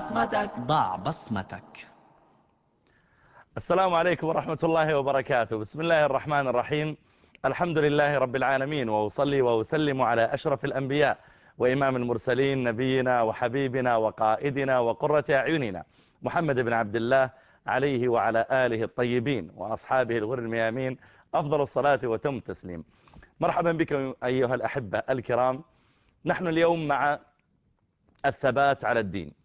بصمتك. ضع بصمتك. السلام عليكم ورحمة الله وبركاته. بسم الله الرحمن الرحيم. الحمد لله رب العالمين وأصلي وأسلم على أشرف الأنبياء وإمام المرسلين نبينا وحبيبنا وقائدنا وقرة أعيننا محمد بن عبد الله عليه وعلى آله الطيبين وأصحابه الغر الميامين. أفضل الصلاة وتم التسليم. مرحبا بكم أيها الأحبة الكرام. نحن اليوم مع الثبات على الدين.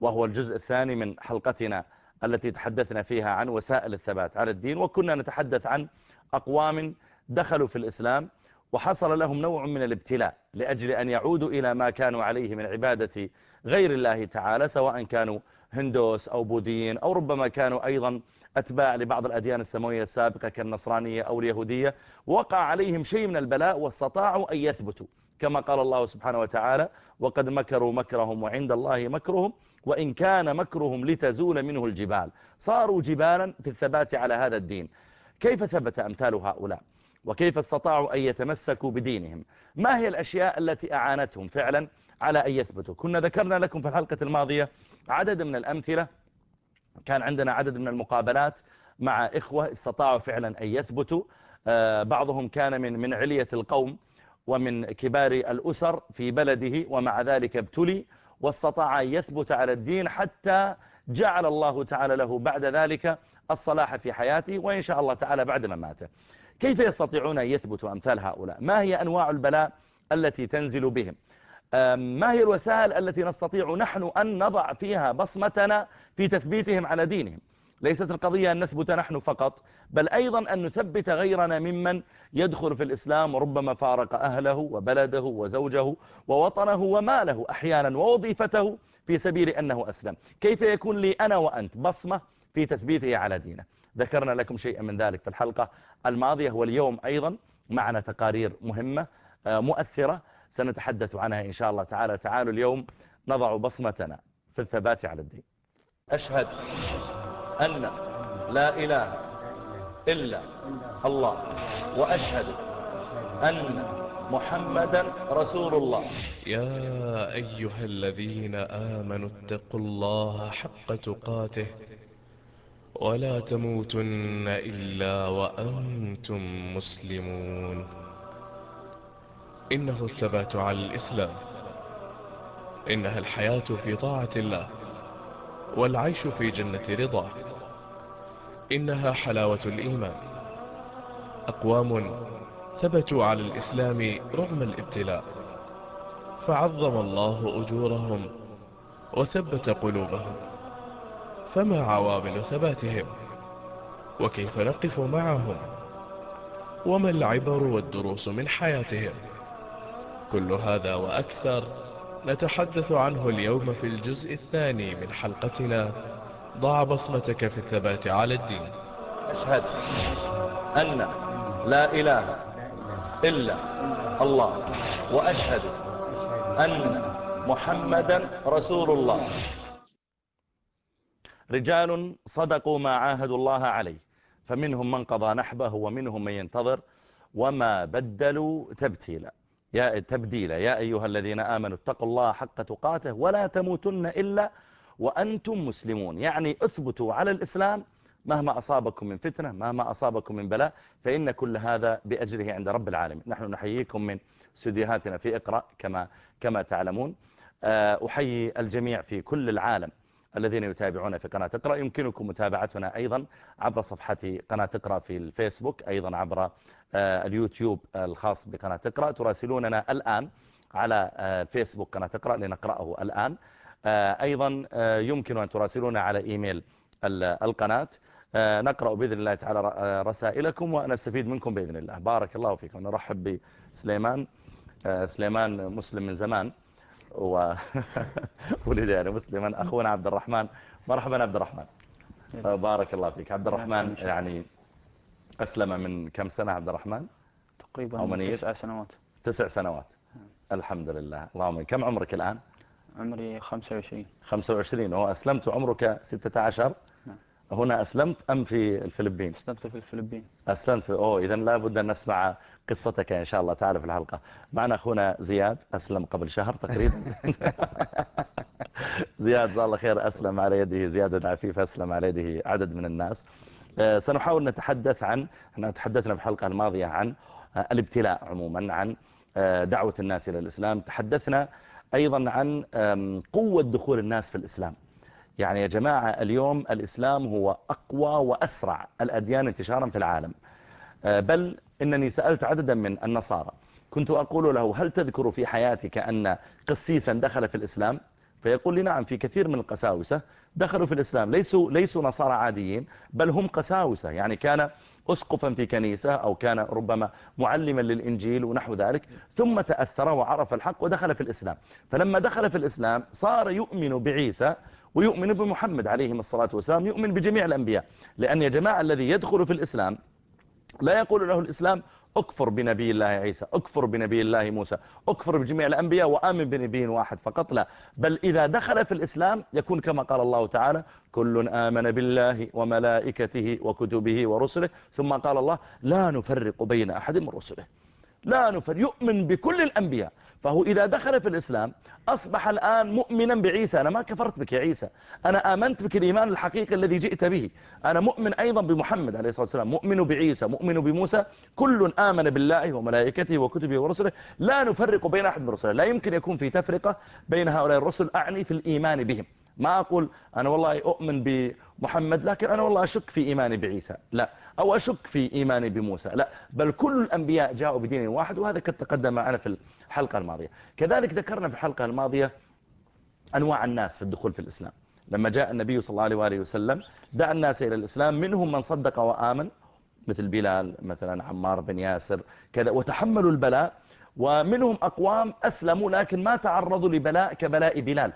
وهو الجزء الثاني من حلقتنا التي تحدثنا فيها عن وسائل الثبات على الدين وكنا نتحدث عن أقوام دخلوا في الإسلام وحصل لهم نوع من الابتلاء لأجل أن يعودوا إلى ما كانوا عليه من عبادة غير الله تعالى سواء كانوا هندوس أو بوذيين أو ربما كانوا أيضا أتباع لبعض الأديان السماوية السابقة كالنصرانية أو اليهودية. وقع عليهم شيء من البلاء واستطاعوا أن يثبتوا كما قال الله سبحانه وتعالى وقد مكروا مكرهم وعند الله مكرهم وإن كان مكرهم لتزول منه الجبال. صاروا جبالا في الثبات على هذا الدين. كيف ثبت أمثال هؤلاء؟ وكيف استطاعوا أن يتمسكوا بدينهم؟ ما هي الأشياء التي أعانتهم فعلا على أن يثبتوا؟ كنا ذكرنا لكم في الحلقة الماضية عدد من الأمثلة. كان عندنا عدد من المقابلات مع إخوة استطاعوا فعلا أن يثبتوا. بعضهم كان من من علية القوم ومن كبار الأسر في بلده ومع ذلك ابتلي. واستطاع أن يثبت على الدين حتى جعل الله تعالى له بعد ذلك الصلاح في حياته وإن شاء الله تعالى بعد مماته كيف يستطيعون أن يثبتوا أمثال هؤلاء؟ ما هي أنواع البلاء التي تنزل بهم؟ ما هي الوسائل التي نستطيع نحن أن نضع فيها بصمتنا في تثبيتهم على دينهم؟ ليست القضية أن نثبت نحن فقط بل أيضا أن نثبت غيرنا ممن يدخل في الإسلام وربما فارق أهله وبلده وزوجه ووطنه وماله أحيانا ووظيفته في سبيل أنه أسلم. كيف يكون لي أنا وأنت بصمة في تثبيته على دينه؟ ذكرنا لكم شيئا من ذلك في الحلقة الماضية واليوم أيضا معنا تقارير مهمة مؤثرة سنتحدث عنها إن شاء الله تعالى. تعالوا اليوم نضع بصمتنا في الثبات على الدين. أشهد أن لا إله إلا الله. وأشهد أن محمدا رسول الله يا أيها الذين آمنوا اتقوا الله حق تقاته ولا تموتن إلا وأنتم مسلمون. إنه الثبات على الإسلام. إنها الحياة في طاعة الله والعيش في جنة رضاه. إنها حلاوة الإيمان. أقوام ثبتوا على الإسلام رغم الابتلاء. فعظم الله أجورهم وثبت قلوبهم. فما عوامل ثباتهم؟ وكيف نقف معهم؟ وما العبر والدروس من حياتهم؟ كل هذا وأكثر نتحدث عنه اليوم في الجزء الثاني من حلقتنا ضع بصمتك في الثبات على الدين. أشهد أن لا إله إلا الله وأشهد أن محمدا رسول الله. رجال صدقوا ما عاهدوا الله عليه فمنهم من قضى نحبه ومنهم من ينتظر وما بدلوا تبتيلا يا تبديلا يا أيها الذين آمنوا اتقوا الله حق تقاته ولا تموتن إلا وأنتم مسلمون. يعني اثبتوا على الإسلام مهما أصابكم من فتنة مهما أصابكم من بلاء فإن كل هذا بأجره عند رب العالمين. نحن نحييكم من استديوهاتنا في إقرأ كما, كما تعلمون. أحيي الجميع في كل العالم الذين يتابعون في قناة إقرأ. يمكنكم متابعتنا أيضا عبر صفحة قناة إقرأ في الفيسبوك أيضا عبر اليوتيوب الخاص بقناة إقرأ. تراسلوننا الآن على فيسبوك قناة إقرأ لنقرأه الآن. أيضا يمكن أن تراسلونا على إيميل القناة. نقرأ بإذن الله تعالى رسائلكم ونستفيد منكم بإذن الله. بارك الله فيكم نرحب بسليمان. سليمان مسلم من زمان. و ولد يعني مسلما أخونا عبد الرحمن. مرحبا عبد الرحمن. بارك الله فيك. عبد الرحمن يعني أسلم من كم سنة عبد الرحمن؟ تقريبا تسع سنوات. تسع سنوات. الحمد لله. اللهم كم عمرك الآن؟ عمري 25 25 هو أسلمت عمرك 16 نعم. هنا أسلمت أم في الفلبين؟ أسلمت في الفلبين. أسلمت في أوه إذن لابد أن نسمع قصتك إن شاء الله تعالى في الحلقة. معنا أخونا زياد أسلم قبل شهر تقريبا. زياد جزاه الله خير أسلم على يده. زياد عفيف أسلم على يده. عدد من الناس. آه، سنحاول نتحدث عن إحنا تحدثنا في الحلقة الماضية عن آه، الابتلاء عموما عن آه، دعوة الناس إلى الإسلام. تحدثنا أيضا عن قوة دخول الناس في الإسلام. يعني يا جماعة اليوم الإسلام هو أقوى وأسرع الأديان انتشارا في العالم. آه، بل إنني سألت عددا من النصارى. كنت أقول له هل تذكر في حياتك أن قسيسا دخل في الإسلام؟ فيقول لي نعم في كثير من القساوسة دخلوا في الإسلام. ليسوا, ليسوا نصارى عاديين بل هم قساوسة. يعني كان أسقفا في كنيسة أو كان ربما معلما للإنجيل ونحو ذلك ثم تأثر وعرف الحق ودخل في الإسلام. فلما دخل في الإسلام صار يؤمن بعيسى ويؤمن بمحمد عليهم الصلاة والسلام يؤمن بجميع الأنبياء. لأن يا جماعة الذي يدخل في الإسلام لا يقول له الإسلام اكفر بنبي الله عيسى اكفر بنبي الله موسى اكفر بجميع الأنبياء وآمن بنبي واحد فقط لا. بل إذا دخل في الإسلام يكون كما قال الله تعالى كل آمن بالله وملائكته وكتبه ورسله. ثم قال الله لا نفرق بين أحد من رسله. لا نفرق يؤمن بكل الأنبياء. فهو إذا دخل في الإسلام أصبح الآن مؤمنا بعيسى. أنا ما كفرت بك يا عيسى. أنا آمنت بك الإيمان الحقيقي الذي جئت به. أنا مؤمن أيضا بمحمد عليه الصلاة والسلام. مؤمن بعيسى مؤمن بموسى. كل آمن بالله وملائكته وكتبه ورسله. لا نفرق بين أحد من لا يمكن يكون في تفرقة بين هؤلاء الرسل. أعني في الإيمان بهم. ما أقول أنا والله أؤمن بمحمد لكن أنا والله أشك في إيماني بعيسى. لا. أو أشك في إيماني بموسى. لا بل كل الأنبياء جاءوا بدين واحد وهذا قد تقدم معنا في الحلقة الماضية. كذلك ذكرنا في الحلقة الماضية أنواع الناس في الدخول في الإسلام. لما جاء النبي صلى الله عليه وسلم دعا الناس إلى الإسلام منهم من صدق وآمن مثل بلال مثلا عمار بن ياسر كذا وتحملوا البلاء ومنهم أقوام أسلموا لكن ما تعرضوا لبلاء كبلاء بلال.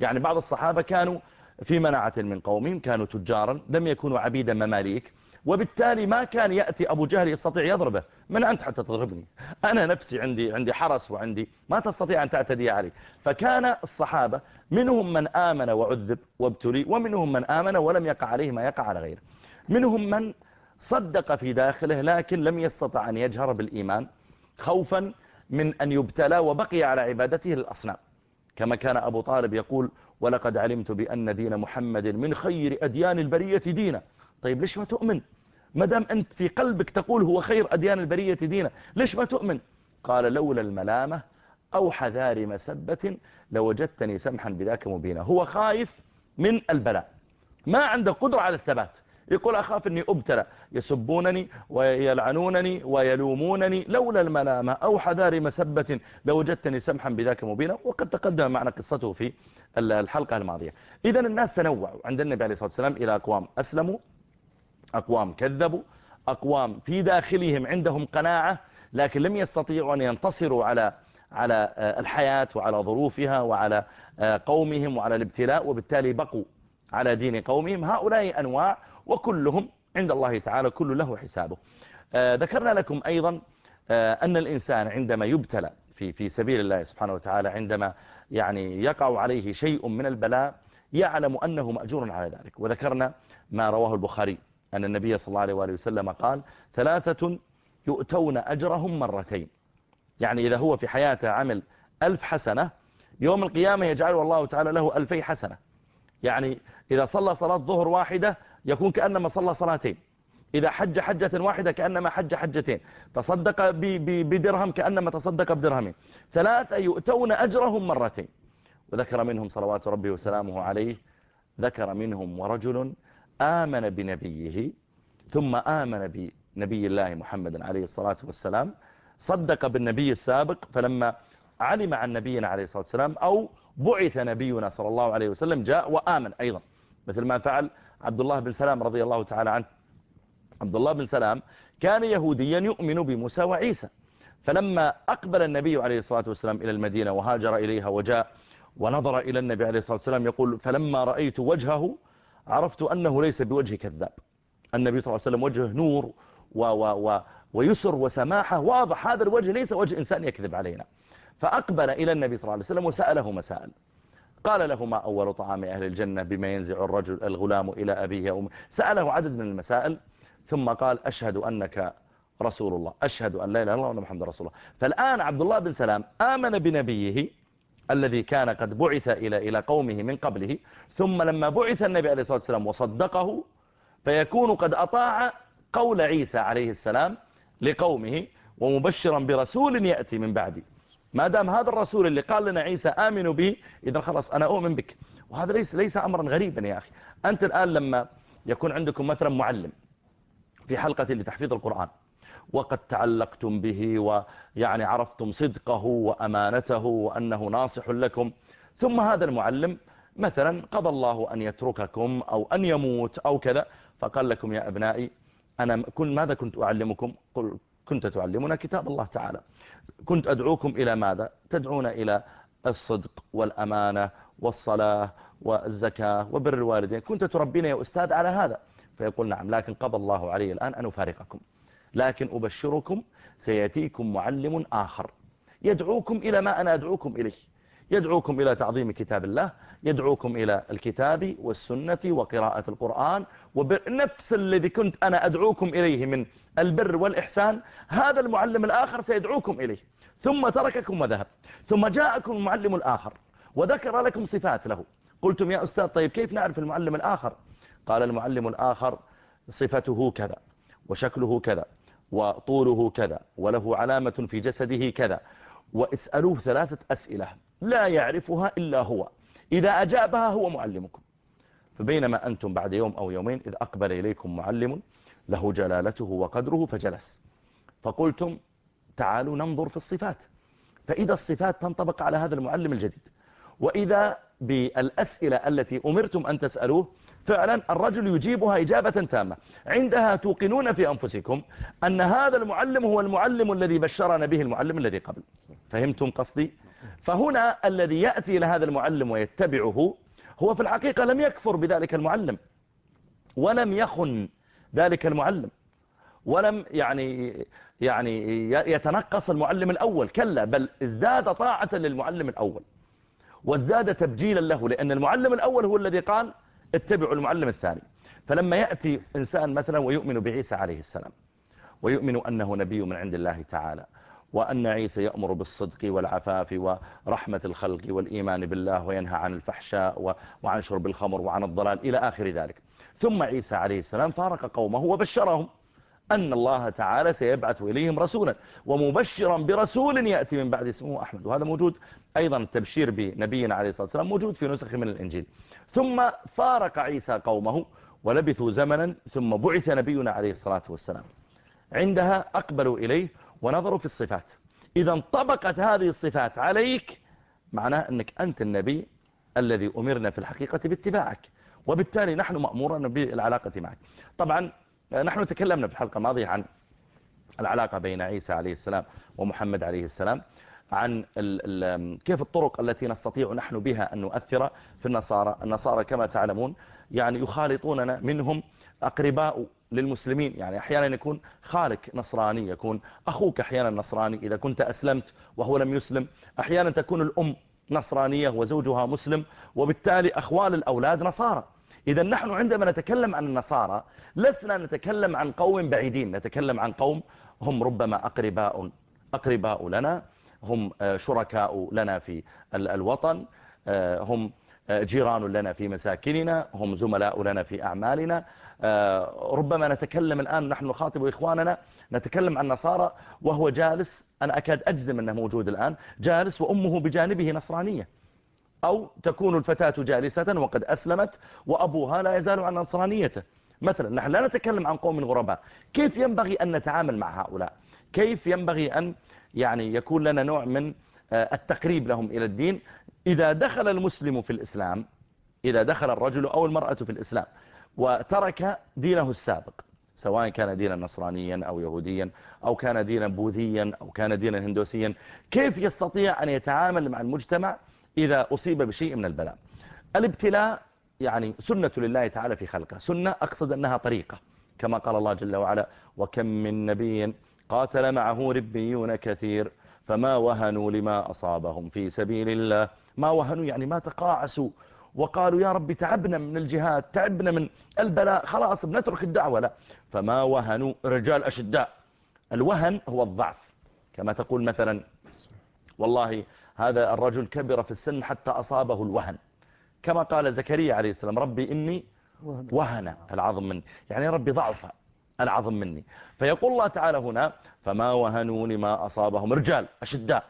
يعني بعض الصحابة كانوا في مناعة من قومهم كانوا تجارا لم يكونوا عبيدا مماليك. وبالتالي ما كان يأتي أبو جهل يستطيع يضربه. من أنت حتى تضربني؟ أنا نفسي عندي عندي حرس وعندي ما تستطيع أن تعتدي علي. فكان الصحابة منهم من آمن وعذب وابتلي ومنهم من آمن ولم يقع عليه ما يقع على غيره. منهم من صدق في داخله لكن لم يستطع أن يجهر بالإيمان خوفا من أن يبتلى وبقي على عبادته للأصنام كما كان أبو طالب يقول ولقد علمت بأن دين محمد من خير أديان البرية دينا. طيب ليش ما تؤمن؟ ما دام أنت في قلبك تقول هو خير أديان البرية دينا ليش ما تؤمن؟ قال لولا الملامة أو حذار مسبة لوجدتني سمحا بذاك مبينا. هو خايف من البلاء. ما عنده قدرة على الثبات. يقول أخاف أني أبتلى. يسبونني ويلعنونني ويلومونني. لولا الملامة أو حذار مسبة لوجدتني سمحا بذاك مبينا. وقد تقدم معنا قصته في الحلقة الماضية. إذا الناس تنوعوا. عند النبي عليه الصلاة والسلام إلى أقوام أسلموا. أقوام كذبوا أقوام في داخلهم عندهم قناعة لكن لم يستطيعوا أن ينتصروا على على الحياة وعلى ظروفها وعلى قومهم وعلى الابتلاء وبالتالي بقوا على دين قومهم. هؤلاء أنواع وكلهم عند الله تعالى كل له حسابه. ذكرنا لكم أيضا أن الإنسان عندما يبتلى في في سبيل الله سبحانه وتعالى عندما يعني يقع عليه شيء من البلاء يعلم أنه مأجور على ذلك. وذكرنا ما رواه البخاري أن النبي صلى الله عليه وآله وسلم قال ثلاثة يؤتون أجرهم مرتين. يعني إذا هو في حياته عمل ألف حسنة يوم القيامة يجعله الله تعالى له ألفي حسنة. يعني إذا صلى صلاة ظهر واحدة يكون كأنما صلى صلاتين. إذا حج حجة واحدة كأنما حج حجتين. تصدق بدرهم كأنما تصدق بدرهمين ثلاثة يؤتون أجرهم مرتين. وذكر منهم صلوات ربي وسلامه عليه ذكر منهم ورجل آمن بنبيه ثم آمن بنبي الله محمد عليه الصلاة والسلام صدق بالنبي السابق فلما علم عن نبينا عليه الصلاة والسلام أو بعث نبينا صلى الله عليه وسلم جاء وآمن أيضا. مثل ما فعل عبد الله بن سلام رضي الله تعالى عنه. عبد الله بن سلام كان يهوديا يؤمن بموسى وعيسى. فلما أقبل النبي عليه الصلاة والسلام إلى المدينة وهاجر إليها وجاء ونظر إلى النبي عليه الصلاة والسلام يقول فلما رأيت وجهه عرفت أنه ليس بوجه كذاب. النبي صلى الله عليه وسلم وجهه نور و و و ويسر وسماحة. واضح هذا الوجه ليس وجه إنسان يكذب علينا. فأقبل إلى النبي صلى الله عليه وسلم وسأله مسائل قال له ما أول طعام أهل الجنة بما ينزع الرجل الغلام إلى أبيه وأمه سأله عدد من المسائل ثم قال أشهد أنك رسول الله أشهد أن لا إله إلا الله وأن رسول الله. فالآن عبد الله بن سلام آمن بنبيه الذي كان قد بعث إلى إلى قومه من قبله ثم لما بعث النبي عليه الصلاة والسلام وصدقه فيكون قد أطاع قول عيسى عليه السلام لقومه ومبشرا برسول يأتي من بعدي. ما دام هذا الرسول اللي قال لنا عيسى آمنوا به إذا خلاص أنا أؤمن بك. وهذا ليس ليس أمرا غريبا يا أخي. أنت الآن لما يكون عندكم مثلا معلم في حلقة لتحفيظ القرآن وقد تعلقتم به ويعني عرفتم صدقه وأمانته وأنه ناصح لكم. ثم هذا المعلم مثلا قضى الله أن يترككم أو أن يموت أو كذا فقال لكم يا أبنائي أنا كن ماذا كنت أعلمكم؟ قل كنت تعلمنا كتاب الله تعالى. كنت أدعوكم إلى ماذا؟ تدعون إلى الصدق والأمانة والصلاة والزكاة وبر الوالدين. كنت تربين يا أستاذ على هذا. فيقول نعم لكن قضى الله علي الآن أن أفارقكم. لكن أبشركم سيأتيكم معلم آخر. يدعوكم إلى ما أنا أدعوكم إليه. يدعوكم إلى تعظيم كتاب الله يدعوكم إلى الكتاب والسنة وقراءة القرآن ونفس الذي كنت أنا أدعوكم إليه من البر والإحسان هذا المعلم الآخر سيدعوكم إليه. ثم ترككم وذهب. ثم جاءكم المعلم الآخر وذكر لكم صفات له. قلتم يا أستاذ طيب كيف نعرف المعلم الآخر؟ قال المعلم الآخر صفته كذا وشكله كذا. وطوله كذا وله علامة في جسده كذا. واسألوه ثلاثة أسئلة لا يعرفها إلا هو. إذا أجابها هو معلمكم. فبينما أنتم بعد يوم أو يومين إذ أقبل إليكم معلم له جلالته وقدره فجلس. فقلتم تعالوا ننظر في الصفات. فإذا الصفات تنطبق على هذا المعلم الجديد. وإذا بالأسئلة التي أمرتم أن تسألوه فعلا الرجل يجيبها إجابة تامة. عندها توقنون في أنفسكم أن هذا المعلم هو المعلم الذي بشرنا به المعلم الذي قبل. فهمتم قصدي؟ فهنا الذي يأتي إلى هذا المعلم ويتبعه هو في الحقيقة لم يكفر بذلك المعلم ولم يخن ذلك المعلم ولم يعني يعني يتنقص المعلم الأول. كلا بل ازداد طاعة للمعلم الأول وازداد تبجيلا له لأن المعلم الأول هو الذي قال اتبعوا المعلم الثاني. فلما يأتي إنسان مثلا ويؤمن بعيسى عليه السلام ويؤمن أنه نبي من عند الله تعالى وأن عيسى يأمر بالصدق والعفاف ورحمة الخلق والإيمان بالله وينهى عن الفحشاء وعن شرب الخمر وعن الضلال إلى آخر ذلك. ثم عيسى عليه السلام فارق قومه وبشرهم أن الله تعالى سيبعث إليهم رسولا ومبشرا برسول يأتي من بعد اسمه أحمد. وهذا موجود أيضا التبشير بنبينا عليه الصلاة والسلام موجود في نسخ من الإنجيل. ثم فارق عيسى قومه ولبثوا زمنا ثم بعث نبينا عليه الصلاة والسلام. عندها أقبلوا إليه ونظروا في الصفات. إذا انطبقت هذه الصفات عليك معناه أنك أنت النبي الذي أمرنا في الحقيقة باتباعك. وبالتالي نحن مأمورا بالعلاقة معك. طبعا نحن تكلمنا في الحلقة الماضية عن العلاقة بين عيسى عليه السلام ومحمد عليه السلام. عن كيف الطرق التي نستطيع نحن بها أن نؤثر في النصارى. النصارى كما تعلمون يعني يخالطوننا منهم أقرباء للمسلمين. يعني أحيانا يكون خالك نصراني يكون أخوك أحيانا نصراني. إذا كنت أسلمت وهو لم يسلم أحيانا تكون الأم نصرانية وزوجها مسلم وبالتالي أخوال الأولاد نصارى. إذا نحن عندما نتكلم عن النصارى لسنا نتكلم عن قوم بعيدين. نتكلم عن قوم هم ربما أقرباء أقرباء لنا هم شركاء لنا في الوطن هم جيران لنا في مساكننا هم زملاء لنا في أعمالنا. ربما نتكلم الآن نحن نخاطب إخواننا نتكلم عن نصارى وهو جالس أنا أكاد أجزم أنه موجود الآن جالس وأمه بجانبه نصرانية. أو تكون الفتاة جالسة وقد أسلمت وأبوها لا يزال عن نصرانيته. مثلا نحن لا نتكلم عن قوم غرباء. كيف ينبغي أن نتعامل مع هؤلاء؟ كيف ينبغي أن يعني يكون لنا نوع من التقريب لهم إلى الدين. إذا دخل المسلم في الإسلام إذا دخل الرجل أو المرأة في الإسلام وترك دينه السابق سواء كان دينا نصرانيا أو يهوديا أو كان دينا بوذيا أو كان دينا هندوسيا كيف يستطيع أن يتعامل مع المجتمع إذا أصيب بشيء من البلاء؟ الابتلاء يعني سنة لله تعالى في خلقه. سنة أقصد أنها طريقة كما قال الله جل وعلا وكم من نبي قاتل معه ربيون كثير فما وهنوا لما أصابهم في سبيل الله. ما وهنوا يعني ما تقاعسوا. وقالوا يا رب تعبنا من الجهاد تعبنا من البلاء خلاص بنترك الدعوة. لا فما وهنوا رجال أشداء. الوهن هو الضعف كما تقول مثلا والله هذا الرجل كبر في السن حتى أصابه الوهن. كما قال زكريا عليه السلام ربي إني وهن العظم مني. يعني ربي ضعف. العظم مني. فيقول الله تعالى هنا فما وهنوا لما أصابهم رجال أشداء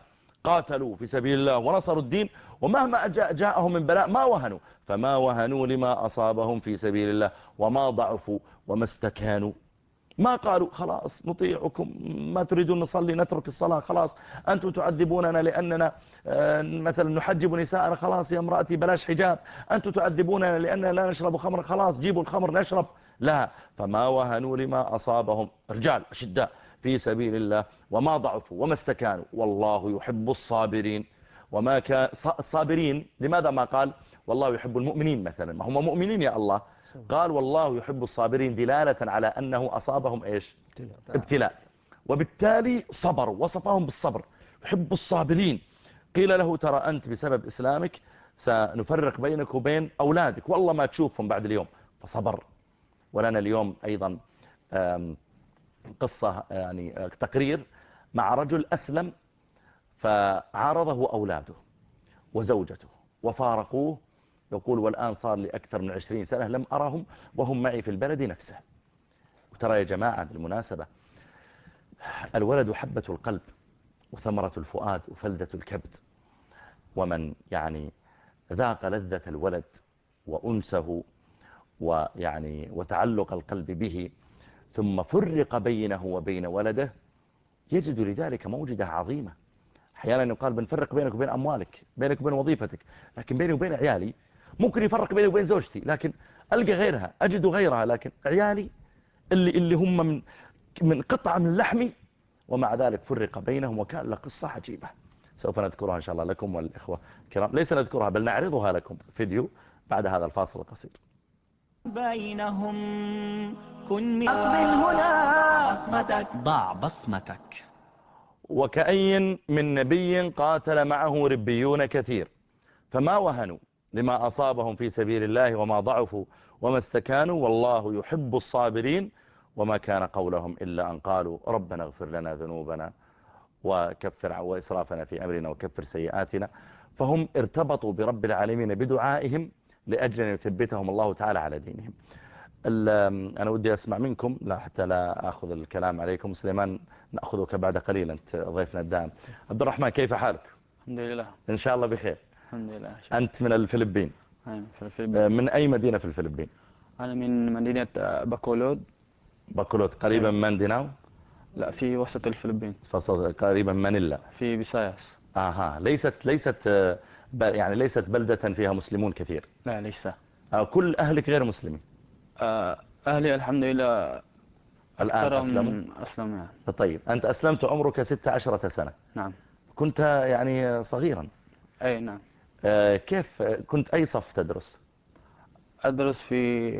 قاتلوا في سبيل الله ونصروا الدين ومهما جاء جاءهم من بلاء ما وهنوا. فما وهنوا لما أصابهم في سبيل الله وما ضعفوا وما استكانوا. ما قالوا خلاص نطيعكم ما تريدون نصلي نترك الصلاة خلاص أنتم تعذبوننا لأننا آه، مثلا نحجب نساءنا خلاص يا امرأتي بلاش حجاب. أنتم تعذبوننا لأننا لا نشرب خمر خلاص جيبوا الخمر نشرب. لا فما وهنوا لما أصابهم. رجال أشداء في سبيل الله وما ضعفوا وما استكانوا. والله يحب الصابرين. وما كان الصابرين لماذا ما قال؟ والله يحب المؤمنين مثلا. ما هم مؤمنين يا الله. قال والله يحب الصابرين دلالة على أنه أصابهم إيش؟ ابتلاء. وبالتالي صبر وصفهم بالصبر. يحب الصابرين. قيل له ترى أنت بسبب إسلامك سنفرق بينك وبين أولادك. والله ما تشوفهم بعد اليوم. فصبر. ولنا اليوم أيضا قصة يعني تقرير مع رجل أسلم فعارضه أولاده وزوجته وفارقوه. يقول والآن صار لي أكثر من عشرين سنة لم أرهم وهم معي في البلد نفسه. وترى يا جماعة بالمناسبة الولد حبة القلب وثمرة الفؤاد وفلدة الكبد. ومن يعني ذاق لذة الولد وأنسه ويعني وتعلق القلب به ثم فرق بينه وبين ولده يجد لذلك موجدة عظيمة. أحيانا يقال بنفرق بينك وبين أموالك بينك وبين وظيفتك لكن بيني وبين عيالي ممكن يفرق بيني وبين زوجتي لكن ألقى غيرها أجد غيرها لكن عيالي اللي, اللي هم من, من قطعة من لحمي ومع ذلك فرق بينهم وكان له قصة عجيبة. سوف نذكرها إن شاء الله لكم والإخوة الكرام. ليس نذكرها بل نعرضها لكم فيديو بعد هذا الفاصل القصير. بينهم. كن من أقبل هنا. بصمتك ضع بصمتك. وكأي من نبي قاتل معه ربيون كثير. فما وهنوا لما أصابهم في سبيل الله وما ضعفوا وما استكانوا والله يحب الصابرين وما كان قولهم إلا أن قالوا ربنا اغفر لنا ذنوبنا وكفر وإسرافنا في أمرنا وكفر سيئاتنا. فهم ارتبطوا برب العالمين بدعائهم لأجل أن يثبتهم الله تعالى على دينهم. أنا ودي أسمع منكم لا حتى لا أخذ الكلام عليكم. سليمان نأخذك بعد قليل أنت ضيفنا الدائم عبد الرحمن كيف حالك؟ الحمد لله. إن شاء الله بخير. الحمد لله. أنت من الفلبين. في الفلبين. من أي مدينة في الفلبين؟ أنا من مدينة باكولود باكولود قريبا من مانديناو لا في وسط الفلبين. قريبا من مانيلا في بيساياس. أها. ليست ليست يعني ليست بلدة فيها مسلمون كثير. لا ليس. آه، كل أهلك غير مسلمين. آه، أهلي الحمد لله الآن أسلموا؟ أسلم يعني. طيب أنت أسلمت عمرك ستة عشرة سنة. نعم. كنت يعني صغيرا. أي نعم. آه، كيف كنت أي صف تدرس؟ أدرس في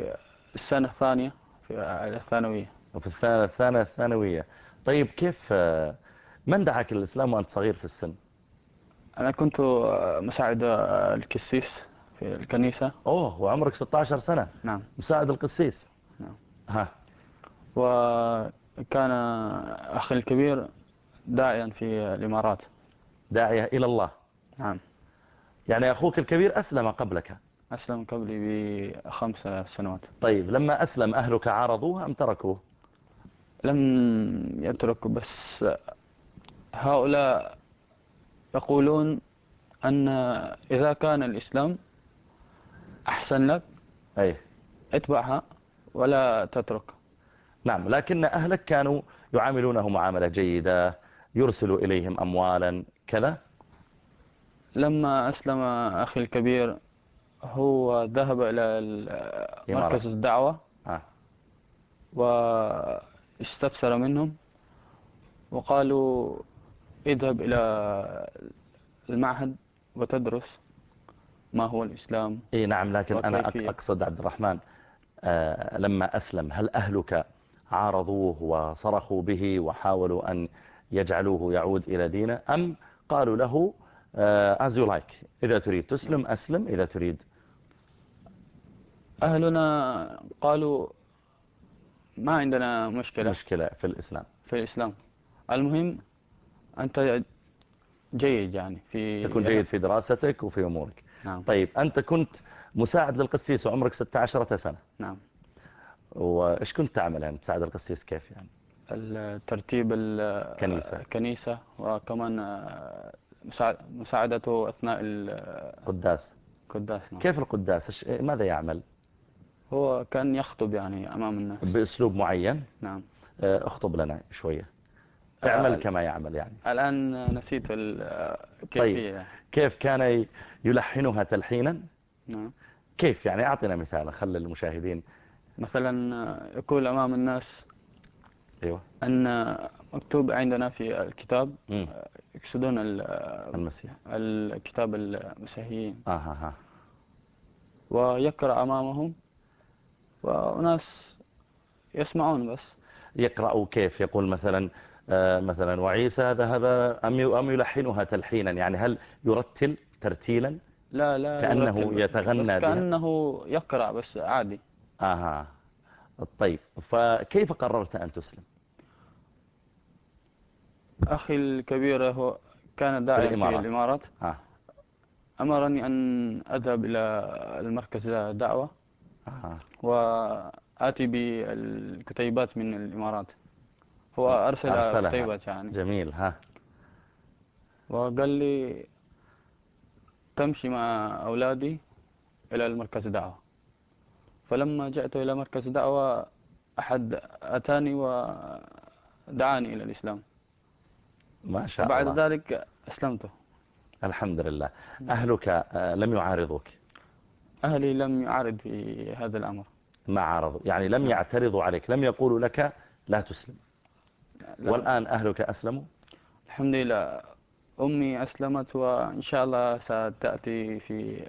السنة الثانية في الثانوية. وفي السنة الثانية الثانوية. طيب كيف من دعاك للإسلام وأنت صغير في السن؟ أنا كنت مساعد الكسيس في الكنيسة. أوه وعمرك 16 سنة. نعم. مساعد القسيس. نعم. ها. وكان أخي الكبير داعيا في الإمارات. داعية إلى الله. نعم. يعني أخوك الكبير أسلم قبلك. أسلم قبلي بخمس سنوات. طيب لما أسلم أهلك عارضوه أم تركوه؟ لم يتركوا بس هؤلاء يقولون أن إذا كان الإسلام أحسن لك أي. اتبعها ولا تترك. نعم لكن أهلك كانوا يعاملونه معاملة جيدة يرسلوا إليهم أموالا كذا؟ لما أسلم أخي الكبير هو ذهب إلى مركز الدعوة. آه. واستفسر منهم وقالوا اذهب إلى المعهد وتدرس ما هو الإسلام إي نعم لكن أنا أقصد عبد الرحمن آه لما أسلم هل أهلك عارضوه وصرخوا به وحاولوا أن يجعلوه يعود إلى دينه أم قالوا له آه as you like إذا تريد تسلم أسلم إذا تريد؟ أهلنا قالوا ما عندنا مشكلة مشكلة في الإسلام. في الإسلام. المهم أنت جيد يعني في تكون جيد في دراستك وفي أمورك. نعم. طيب أنت كنت مساعد للقسيس وعمرك 16 سنة. نعم. وإيش كنت تعمل يعني تساعد القسيس كيف يعني؟ الترتيب ال- كنيسة. الكنيسة وكمان مساع- مساعدته أثناء قداس. القداس نعم. كيف القداس؟ ماذا يعمل؟ هو كان يخطب يعني أمام الناس. بأسلوب معين؟ نعم. آه، اخطب لنا شوية. اعمل كما يعمل يعني. الآن نسيت الكيفية يعني. كيف كان يلحنها تلحينا؟ نعم. كيف يعني؟ أعطنا مثالا خلي المشاهدين. مثلا آه، يقول أمام الناس أيوة. أن مكتوب عندنا في الكتاب مم. آه، يقصدون ال- المسيح. الكتاب المسيحيين. آه ها ويقرأ أمامهم وناس يسمعون بس. يقرأ كيف؟ يقول مثلا آه، مثلا وعيسى ذهب أم أم يلحنها تلحينا يعني هل يرتل ترتيلا لا لا كأنه يرتل يتغنى. كأنه يقرأ بس عادي آها طيب فكيف قررت أن تسلم أخي الكبير هو كان داعيا في الإمارات. آه. أمرني أن أذهب إلى المركز دعوة آه. وآتي بالكتيبات من الإمارات هو أرسل أرسلها. يعني. جميل ها. وقال لي تمشي مع أولادي إلى المركز دعوة. فلما جئت إلى مركز دعوة أحد أتاني ودعاني إلى الإسلام. ما شاء وبعد الله ذلك أسلمت. الحمد لله. أهلك آه، لم يعارضوك؟ أهلي لم يعارض في هذا الأمر. ما عارضوا. يعني لم يعترضوا عليك لم يقولوا لك لا تسلم. والآن أهلك أسلموا؟ الحمد لله أمي أسلمت وإن شاء الله ستأتي في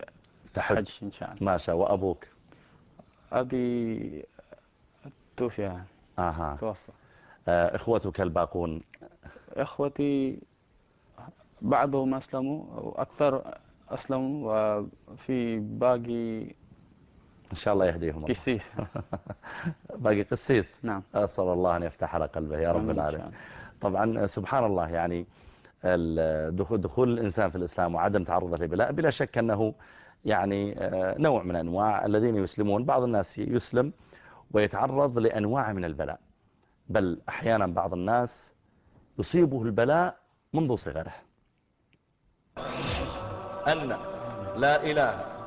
تحج. حج إن شاء الله. ما شاء وأبوك؟ أبي توفي. آها. توفى. آه، إخوتك الباقون؟ إخوتي بعضهم أسلموا وأكثر أسلموا وفي باقي إن شاء الله يهديهم الله. قسيس. باقي قسيس. نعم. أسأل الله أن يفتح على قلبه يا رب العالمين. طبعا سبحان الله يعني دخول دخول الإنسان في الإسلام وعدم تعرضه لبلاء بلا شك أنه يعني آه، نوع من أنواع الذين يسلمون. بعض الناس يسلم ويتعرض لأنواع من البلاء. بل أحيانا بعض الناس يصيبه البلاء منذ صغره. أن لا إله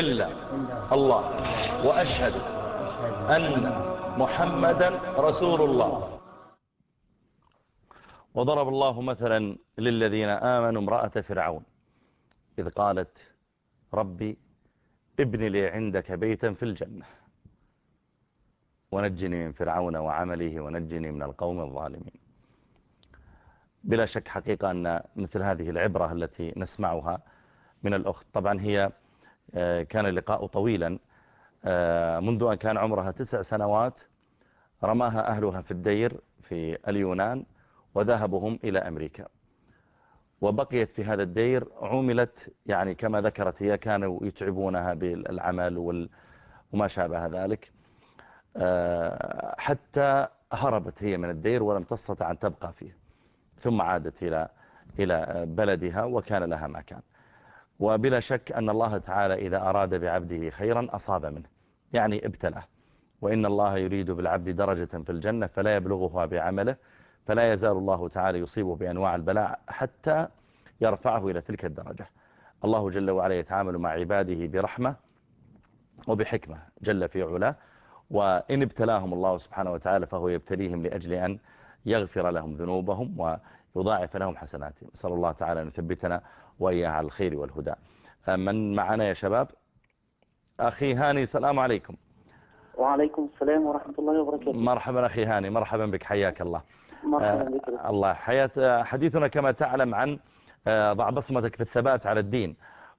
إلا الله وأشهد أن محمدا رسول الله وضرب الله مثلا للذين آمنوا امرأة فرعون. إذ قالت ربي ابن لي عندك بيتا في الجنة. ونجني من فرعون وعمله ونجني من القوم الظالمين. بلا شك حقيقة أن مثل هذه العبرة التي نسمعها من الأخت طبعا هي كان اللقاء طويلا. آه، منذ أن كان عمرها تسع سنوات رماها أهلها في الدير في اليونان وذهبوا هم إلى أمريكا. وبقيت في هذا الدير عملت يعني كما ذكرت هي كانوا يتعبونها بالعمل وال- وما شابه ذلك. آه، حتى هربت هي من الدير ولم تستطع أن تبقى فيه ثم عادت إلى إلى بلدها وكان لها ما كان وبلا شك أن الله تعالى إذا أراد بعبده خيرا أصاب منه يعني ابتلاه. وإن الله يريد بالعبد درجة في الجنة فلا يبلغها بعمله فلا يزال الله تعالى يصيبه بأنواع البلاء حتى يرفعه إلى تلك الدرجة. الله جل وعلا يتعامل مع عباده برحمة وبحكمة جل في علاه. وإن ابتلاهم الله سبحانه وتعالى فهو يبتليهم لأجل أن يغفر لهم ذنوبهم ويضاعف لهم حسناتهم. نسأل الله تعالى أن يثبتنا وإياه على الخير والهدى. من معنا يا شباب؟ أخي هاني السلام عليكم. وعليكم السلام ورحمة الله وبركاته. مرحبا أخي هاني مرحبا بك حياك الله. مرحبا آه، بك. الله حياة. حديثنا كما تعلم عن آه، ضع بصمتك في الثبات على الدين.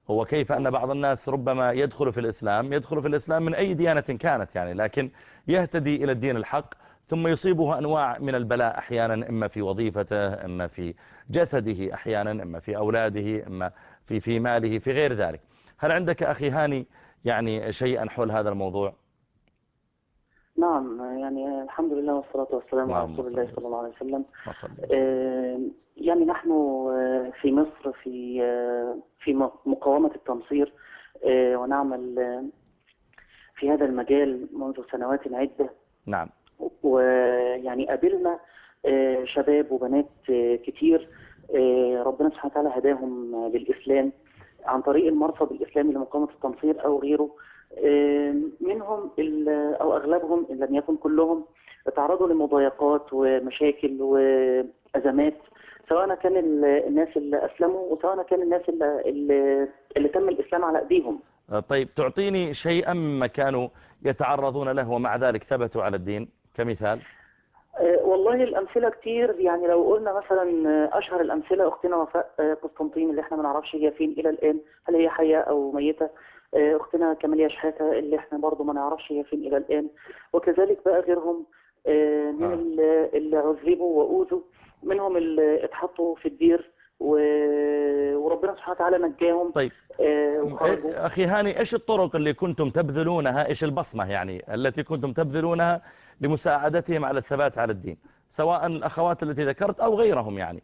وكيف أن بعض الناس ربما يدخل في الإسلام يدخل في الإسلام من أي ديانة كانت يعني لكن يهتدي إلى الدين الحق ثم يصيبه أنواع من البلاء أحيانا إما في وظيفته إما في جسده أحيانا إما في أولاده إما في في ماله في غير ذلك. هل عندك أخي هاني يعني شيئا حول هذا الموضوع؟ نعم يعني الحمد لله والصلاة والسلام على رسول الله صل صلى الله عليه وسلم. آه، يعني نحن آه، في مصر في آه، في مقاومة التنصير آه، ونعمل في هذا المجال منذ سنوات عدة. نعم. ويعني قابلنا آه، شباب وبنات آه، كتير آه، ربنا سبحانه وتعالى هداهم للإسلام عن طريق المرصد الإسلامي لمقاومة التنصير أو غيره. منهم أو أغلبهم إن لم يكن كلهم تعرضوا لمضايقات ومشاكل وأزمات سواء كان ال- الناس اللي أسلموا وسواء كان الناس اللي, اللي, تم الإسلام على أيديهم. آه، طيب تعطيني شيئا مما كانوا يتعرضون له ومع ذلك ثبتوا على الدين؟ كمثال. آه، والله الأمثلة كتير. يعني لو قلنا مثلا آه، أشهر الأمثلة أختنا وفاء آه، قسطنطين اللي إحنا ما نعرفش هي فين إلى الآن. هل هي حية أو ميتة؟ أختنا كمالية شحاتة اللي إحنا برضو ما نعرفش هي فين إلى الآن. وكذلك بقى غيرهم من. ال- اللي عذبوا وأوذوا منهم اللي اتحطوا في الدير و- وربنا سبحانه وتعالى نجاهم. طيب. أخي هاني إيش الطرق اللي كنتم تبذلونها؟ إيش البصمة يعني التي كنتم تبذلونها لمساعدتهم على الثبات على الدين سواء الأخوات التي ذكرت أو غيرهم يعني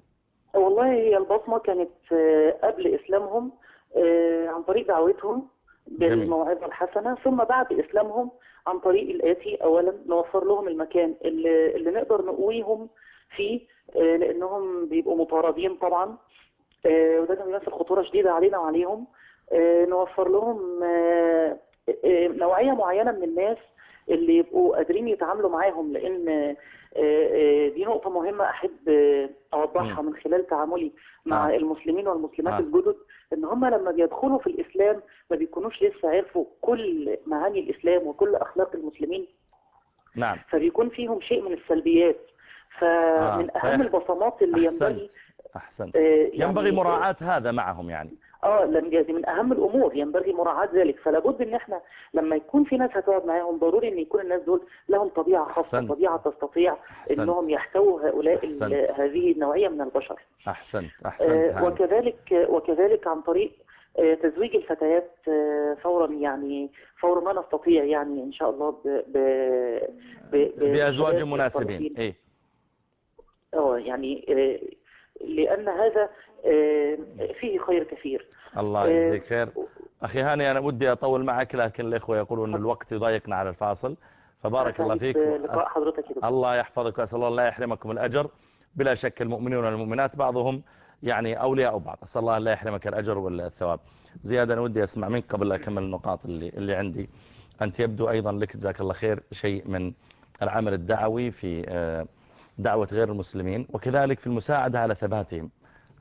والله هي البصمة كانت آه، قبل إسلامهم آه، عن طريق دعوتهم. بالموعظة الحسنة ثم بعد إسلامهم عن طريق الآتي أولا نوفر لهم المكان اللي, اللي نقدر نقويهم فيه آه، لأنهم بيبقوا مطاردين طبعا وده كان بيمثل خطورة شديدة علينا وعليهم نوفر لهم نوعية معينة من الناس اللي يبقوا قادرين يتعاملوا معاهم لأن آه، آه، دي نقطة مهمة أحب آه، أوضحها من خلال تعاملي مع آه. المسلمين والمسلمات آه. الجدد إن هم لما بيدخلوا في الإسلام ما بيكونوش لسه عرفوا كل معاني الإسلام وكل أخلاق المسلمين. نعم. فبيكون فيهم شيء من السلبيات. فمن آه، أهم البصمات اللي أحسنت. ينبغي أحسنت. آه، يعني- ينبغي مراعاة هذا معهم يعني. آه لأن دي من أهم الأمور ينبغي مراعاة ذلك فلا بد إن إحنا لما يكون في ناس هتقعد معاهم ضروري إن يكون الناس دول لهم طبيعة خاصة أحسنت. طبيعة تستطيع إنهم يحتووا هؤلاء. هذه النوعية من البشر أحسنت آه هاني. وكذلك وكذلك عن طريق آه، تزويج الفتيات آه، فورا يعني فور ما نستطيع يعني إن شاء الله ب ب ب- بشباب مناسبين. إيه آه يعني لأن هذا آه، فيه خير كثير. الله آه، يجزيك خير. أخي هاني أنا ودي أطول معك لكن الإخوة يقولون الوقت يضايقنا على الفاصل. فبارك الله فيك بلقاء حضرتك. الله يحفظك وأسأل الله لا يحرمكم الأجر. بلا شك المؤمنون والمؤمنات بعضهم يعني أولياء بعض. أسأل الله لا يحرمك الأجر والثواب. زيادة أنا ودي أسمع منك قبل لا أكمل النقاط اللي, اللي عندي. أنت يبدو أيضا لك جزاك الله خير شيء من العمل الدعوي في آه، دعوة غير المسلمين وكذلك في المساعدة على ثباتهم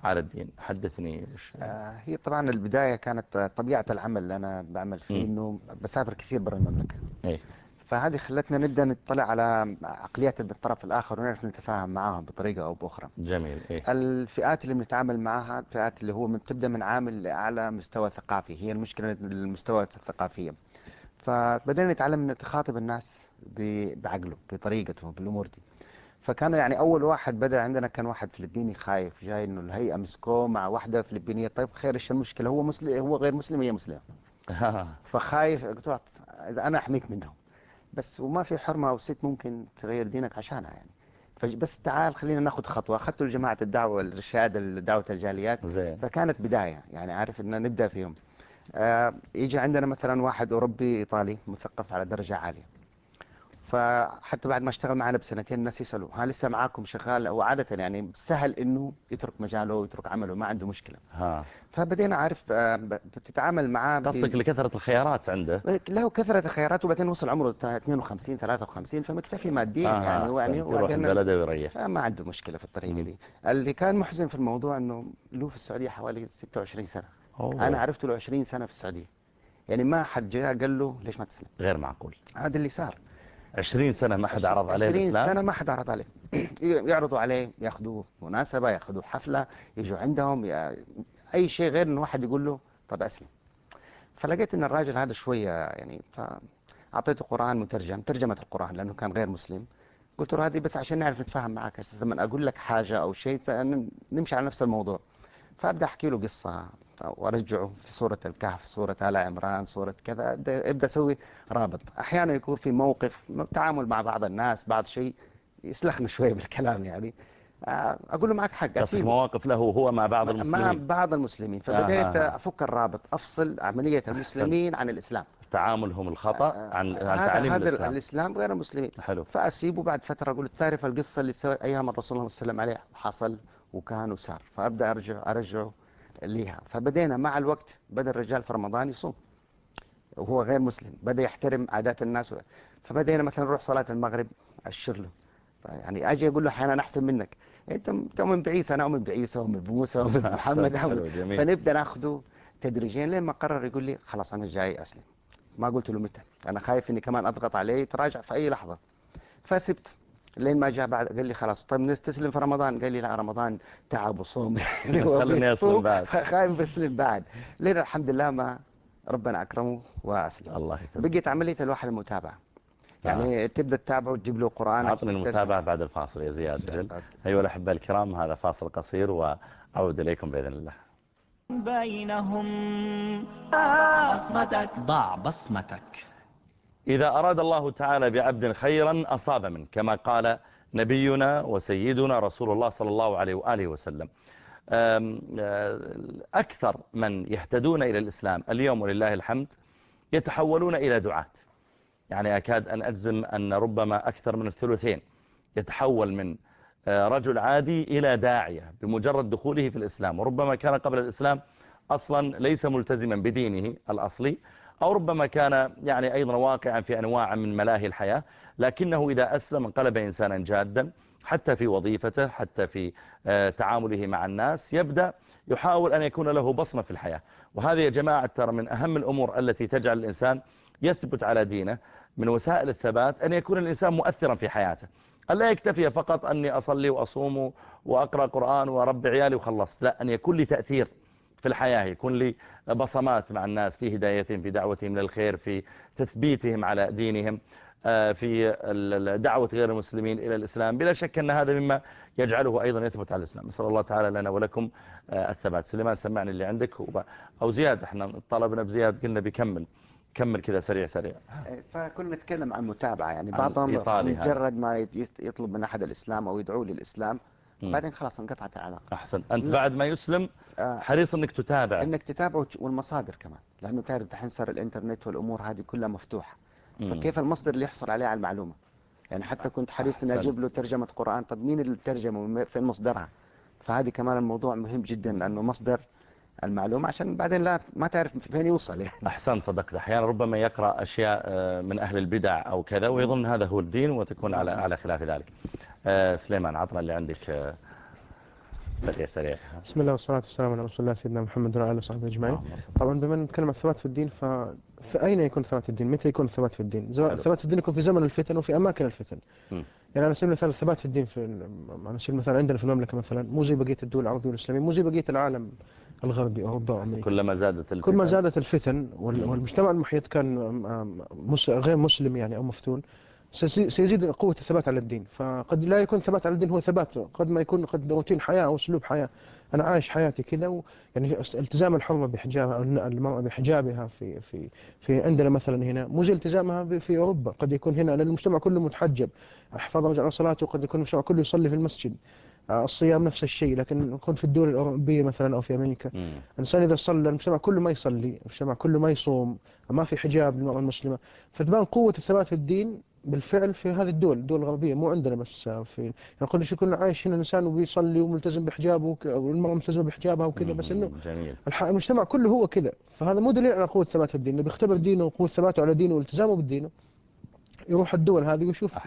على الدين. حدثني آه، هي طبعا البداية كانت طبيعة العمل اللي أنا بعمل فيه. إنه بسافر كثير برا المملكة. إيه. فهذه خلتنا نبدأ نطلع على عقليات الطرف الآخر ونعرف نتفاهم معاهم بطريقة أو بأخرى. جميل إيه. الفئات اللي بنتعامل معها الفئات اللي هو من تبدأ من عامل لأعلى مستوى ثقافي هي المشكلة المستوى الثقافية. فبدأنا نتعلم نتخاطب الناس بعقله بطريقته بالأمور دي. فكان يعني أول واحد بدأ عندنا كان واحد فلبيني خايف جاي إنه الهيئة مسكوه مع واحدة فلبينية. طيب خير إيش المشكلة؟ هو مسلم هو غير مسلم هي مسلمة. فخايف قلت له إذا أنا أحميك منهم. بس وما في حرمة أو ست ممكن تغير دينك عشانها يعني. فبس تعال خلينا ناخذ خطوة. أخذت لجماعة الدعوة الرشاد دعوة الجاليات. زين. فكانت بداية يعني عارف إن نبدأ فيهم. آه يجي عندنا مثلا واحد أوروبي إيطالي مثقف على درجة عالية. فحتى بعد ما اشتغل معنا بسنتين الناس يسألوا ها لسه معاكم شغال؟ هو عادة يعني سهل إنه يترك مجاله ويترك عمله ما عنده مشكلة. ها. فبدينا عارف آه بتتعامل معاه قصدك لكثرة الخيارات عنده؟ له كثرة خيارات وبعدين وصل عمره 52 53 فمكتفي ماديا آه يعني. يعني. يروح وبعدين- بلده ويريح. ما عنده مشكلة في الطريقة مم. دي. اللي كان محزن في الموضوع إنه له في السعودية حوالي 26 سنة. أوه. أنا عرفت له 20 سنة في السعودية. يعني ما حد جاء قال له ليش ما تسلم؟ غير معقول. هذا اللي صار. 20 سنة ما حد عرض عليه 20 الإسلام؟ سنة ما حد عرض عليه. يعرضوا عليه ياخذوا مناسبة ياخذوا حفلة يجوا عندهم ي... أي شيء غير انه واحد يقول له طب أسلم. فلقيت إن الراجل هذا شوية يعني فأعطيته قرآن مترجم ترجمة القرآن لأنه كان غير مسلم. قلت له هذه بس عشان نعرف نتفاهم معك لما أقول لك حاجة أو شيء نمشي على نفس الموضوع. فأبدأ أحكي له قصة وارجعه في سورة الكهف سورة آل عمران سورة كذا ابدا أسوي رابط. أحيانا يكون في موقف تعامل مع بعض الناس بعض شيء يسلخنا شوي بالكلام يعني. آه، أقول له معك حق أسيبه. مواقف له هو مع بعض مع المسلمين؟ بعض المسلمين. فبديت آه، آه. أفك الرابط أفصل عملية المسلمين عن الإسلام. تعاملهم الخطأ عن عن هذا تعليم هذا الإسلام. الإسلام غير المسلمين. حلو. فأسيبه بعد فترة أقول تعرف القصة اللي أيام الرسول صلى الله عليه وسلم عليه؟ حصل وكان وصار فأبدأ ارجع أرجعه. ليها. فبدينا مع الوقت بدأ الرجال في رمضان يصوم. وهو غير مسلم بدأ يحترم عادات الناس. فبدينا مثلا نروح صلاة المغرب أشر له. يعني أجي أقول له أحيانا أحسن منك. انت تؤمن بعيسى أنا أؤمن بعيسى واؤمن بموسى حلو جميل. فنبدأ ناخده تدريجيا لين ما قرر يقول لي خلاص أنا جاي أسلم. ما قلت له متى؟ أنا خايف إني كمان أضغط عليه يتراجع في أي لحظة. فسبت. لين ما جاء بعد قال لي خلاص. طيب نستسلم في رمضان؟ قال لي لا رمضان تعب وصوم. خليني بيصوم، بعد. خايف بسلم بعد. لين الحمد لله ما ربنا أكرمه وأسلم. الله يكرمك. بقيت عملية الواحد المتابعة. يعني تبدأ تتابعه وتجيب له قرآن. أعطني المتابعة بعد الفاصل يا زياد. أيها الأحباء الكرام هذا فاصل قصير وأعود إليكم بإذن الله. بينهم بصمتك. ضع بصمتك. إذا أراد الله تعالى بعبد خيرا أصاب منه كما قال نبينا وسيدنا رسول الله صلى الله عليه وآله وسلم. أكثر من يهتدون إلى الإسلام اليوم ولله الحمد يتحولون إلى دعاة. يعني أكاد أن أجزم أن ربما أكثر من الثلثين يتحول من رجل عادي إلى داعية بمجرد دخوله في الإسلام وربما كان قبل الإسلام أصلا ليس ملتزما بدينه الأصلي. أو ربما كان يعني أيضا واقعا في أنواع من ملاهي الحياة لكنه إذا أسلم انقلب إنسانا جادا حتى في وظيفته حتى في آه، تعامله مع الناس يبدأ يحاول أن يكون له بصمة في الحياة. وهذه يا جماعة ترى من أهم الأمور التي تجعل الإنسان يثبت على دينه من وسائل الثبات أن يكون الإنسان مؤثرا في حياته. ألا يكتفي فقط أني أصلي وأصوم وأقرأ قرآن وأربي عيالي وخلصت؟ لا أن يكون لي تأثير. في الحياة. يكون لي بصمات مع الناس في هدايتهم في دعوتهم للخير في تثبيتهم على دينهم آه، في دعوة غير المسلمين إلى الإسلام. بلا شك أن هذا مما يجعله أيضا يثبت على الإسلام. نسأل الله تعالى لنا ولكم آه، الثبات. سليمان سمعني اللي عندك. أو زياد إحنا طلبنا بزياد قلنا بيكمل كمل كذا سريع سريع. فكنا نتكلم عن متابعة. يعني عن بعضهم. مجرد ما يطلب من أحد الإسلام أو يدعوه للإسلام مم. بعدين خلاص انقطعت العلاقة. أحسن. أنت. بعد ما يسلم آه، حريص أنك تتابع. إنك تتابعه وت- والمصادر كمان لأنه تعرف دحين صار الإنترنت والأمور هذه كلها مفتوحة. مم. فكيف المصدر اللي يحصل عليه على المعلومة؟ يعني حتى كنت حريص إني أحسن. أجيب له ترجمة قرآن. طب مين اللي ترجمه؟ فين مصدرها فهذه كمان الموضوع مهم جدا لأنه مصدر المعلومة عشان بعدين لا ما تعرف فين يوصل يعني. أحسن صدقت. أحيانا ربما يقرأ أشياء آه، من أهل البدع أو كذا ويظن هذا هو الدين وتكون على على خلاف ذلك. سليمان عطنا اللي عندك آه، سريع سريع. بسم الله والصلاة والسلام على رسول الله سيدنا محمد وعلى آله وصحبه أجمعين. طبعا بما نتكلم عن الثبات في الدين ف... فأين يكون ثبات الدين؟ متى يكون الثبات في الدين. الثبات في الدين يكون في زمن الفتن وفي أماكن الفتن. مم. يعني على سبيل المثال الثبات في الدين في على سبيل المثال عندنا في المملكة مثلا مو زي بقية الدول العربية والإسلامية مو زي بقية العالم الغربي أوروبا وأمريكا. كلما زادت الفتن. كل ما زادت الفتن. والمجتمع المحيط كان غير مسلم يعني أو مفتون. سيزيد قوة الثبات على الدين. فقد لا يكون ثبات على الدين هو ثبات. قد ما يكون قد روتين حياة أو أسلوب حياة. أنا عايش حياتي كذا و- يعني التزام الحرمة بحجابها أو المرأة بحجابها في في في عندنا مثلا هنا. مو زي التزامها في أوروبا. قد يكون هنا لأن المجتمع كله متحجب. حفاظ على صلاته. قد يكون المجتمع كله يصلي في المسجد. آه، الصيام نفس الشيء. لكن يكون في الدول الأوروبية مثلا أو في أمريكا. الإنسان إذا صلى المجتمع كله ما يصلي. المجتمع كله ما يصوم. ما في حجاب للمرأة المسلمة. فتبان قوة الثبات في الدين بالفعل في هذه الدول الدول الغربية مو عندنا بس في نقول ليش يكون عايش هنا إنسان وبيصلي وملتزم بحجابه وك- والمرأة ملتزمة بحجابها وكذا بس إنه جميل. الح- المجتمع كله هو كذا. فهذا مو دليل على قوة ثبات الدين. اللي بيختبر دينه وقوة ثباته على دينه والتزامه بالدين يروح الدول هذه ويشوف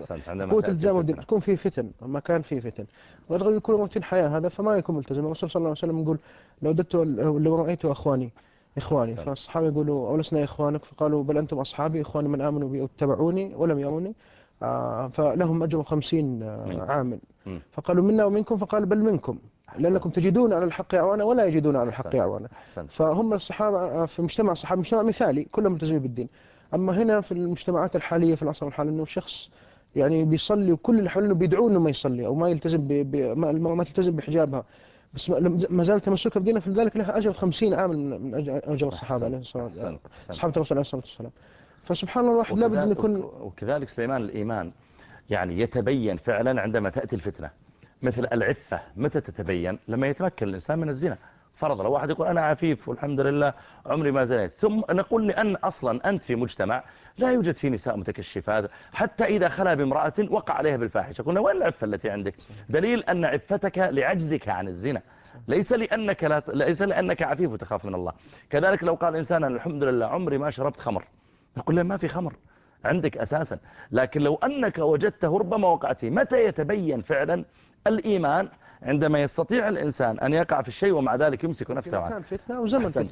قوة التزامه بالدين. تكون في فتن ما كان في فتن. والغرب يكون روتين حياة هذا فما يكون ملتزم. الرسول صلى الله عليه وسلم يقول لو ددت لو رأيت أخواني إخواني. أحسن. فالصحابة يقولوا أولسنا إخوانك؟ فقالوا بل أنتم أصحابي إخواني من آمنوا بي واتبعوني ولم يروني. آه، فلهم أجر خمسين آه، مم. عاما. فقالوا منا ومنكم؟ فقال بل منكم. لأنكم تجدون على الحق أعوانا ولا يجدون على الحق. أعوانا. فهم الصحابة آه، في مجتمع الصحابة مجتمع مثالي كلهم ملتزمين بالدين. أما هنا في المجتمعات الحالية في العصر الحالي أنه شخص يعني بيصلي وكل اللي حواليه بيدعوه إنه ما يصلي أو ما يلتزم ب... ب... ما, ما تلتزم بحجابها. بس ما- زال تمسكها بدينه فلذلك لها أجر خمسين عام من أجر الصحابة عليه الصلاة والسلام. أصحاب الرسول عليه الصلاة والسلام. فسبحان الله الواحد لابد أن يكون وكذلك سليمان الإيمان يعني يتبين فعلا عندما تأتي الفتنة. مثل العفة متى تتبين؟ لما يتمكن الإنسان من الزنا. فرض لو واحد يقول أنا عفيف والحمد لله عمري ما زنيت. ثم نقول لأن أصلا أنت في مجتمع لا يوجد فيه نساء متكشفات حتى إذا خلا بامرأة وقع عليها بالفاحشة. قلنا وين العفة التي عندك؟ دليل أن عفتك لعجزك عن الزنا. ليس لأنك, لا ليس لأنك عفيف وتخاف من الله. كذلك لو قال إنسان الحمد لله عمري ما شربت خمر. نقول له ما في خمر. عندك أساسا. لكن لو أنك وجدته ربما وقعت فيه متى يتبين فعلا الإيمان عندما يستطيع الإنسان أن يقع في الشيء ومع ذلك يمسك نفسه عنه؟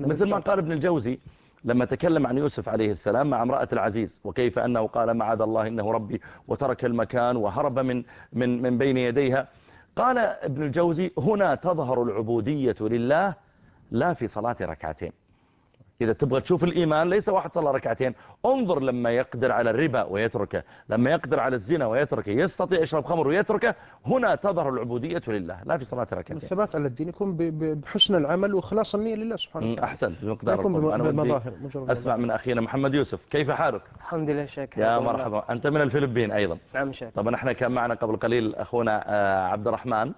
مثل ما قال ابن الجوزي لما تكلم عن يوسف عليه السلام مع امرأة العزيز وكيف أنه قال معاذ الله إنه ربي وترك المكان وهرب من, من, من بين يديها. قال ابن الجوزي هنا تظهر العبودية لله لا في صلاة ركعتين. إذا تبغى تشوف الإيمان ليس واحد صلى ركعتين انظر لما يقدر على الربا ويتركه لما يقدر على الزنا ويتركه يستطيع يشرب خمر ويتركه هنا تظهر العبودية لله لا في صلاة ركعتين. الثبات على الدين يكون بحسن العمل وخلاص النية لله سبحانه وتعالى. أحسنت بمقدار يكون القرب. أنا بمظاهر أسمع من أخينا محمد يوسف. كيف حالك؟ الحمد لله شاكر. يا. مرحبا. أنت من الفلبين أيضا. نعم شاكر. طبعا إحنا كان معنا قبل قليل أخونا آه، عبد الرحمن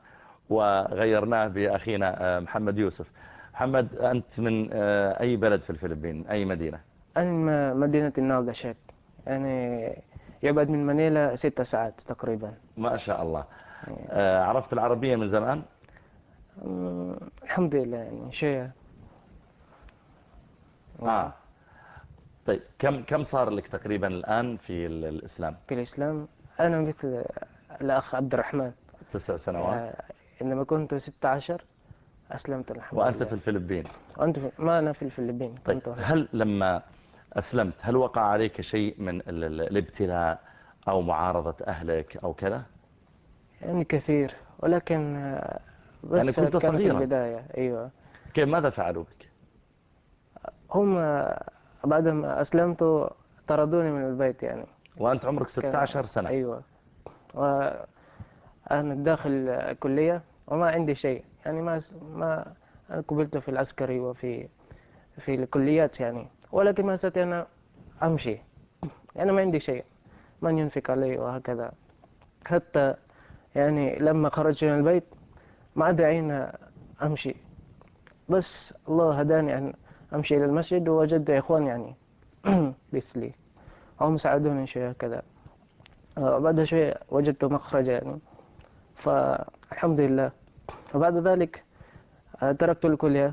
وغيرناه بأخينا آه، محمد يوسف. محمد أنت من آه، أي بلد في الفلبين؟ أي مدينة؟ أنا من مدينة النهضة شاك يعني يبعد من منيلا ستة ساعات تقريبا. ما شاء الله. آه، عرفت العربية من زمان؟ الحمد لله يعني شيء آه. طيب كم كم صار لك تقريبا الآن في ال- الإسلام؟ في الإسلام أنا مثل الأخ عبد الرحمن. تسع سنوات. آه، عندما كنت ستة عشر أسلمت الحمد وأنت لله. في الفلبين. وأنت في... ما أنا في الفلبين طيب كنت هنا. هل لما أسلمت هل وقع عليك شيء من ال- ال- الابتلاء أو معارضة أهلك أو كذا؟ يعني كثير ولكن آه، بس يعني كنت كان في صغيراً. البداية أيوة. كيف ماذا فعلوا بك هم آه، بعد ما أسلمت طردوني من البيت يعني. وأنت عمرك كان- 16 سنة. أيوة. وأنا داخل الكلية وما عندي شيء. يعني ما ما أنا قبلت في العسكري وفي في الكليات يعني. ولكن ما أستطيع أن أمشي. يعني ما عندي شيء. من ينفق علي وهكذا. حتى يعني لما خرجت من البيت ما عاد أين أمشي. بس الله هداني أن أمشي إلى المسجد ووجدت إخوان يعني مثلي. هم ساعدوني شوية كذا آه، بعد شوية وجدت مخرج يعني. فالحمد لله. وبعد ذلك آه، تركت الكلية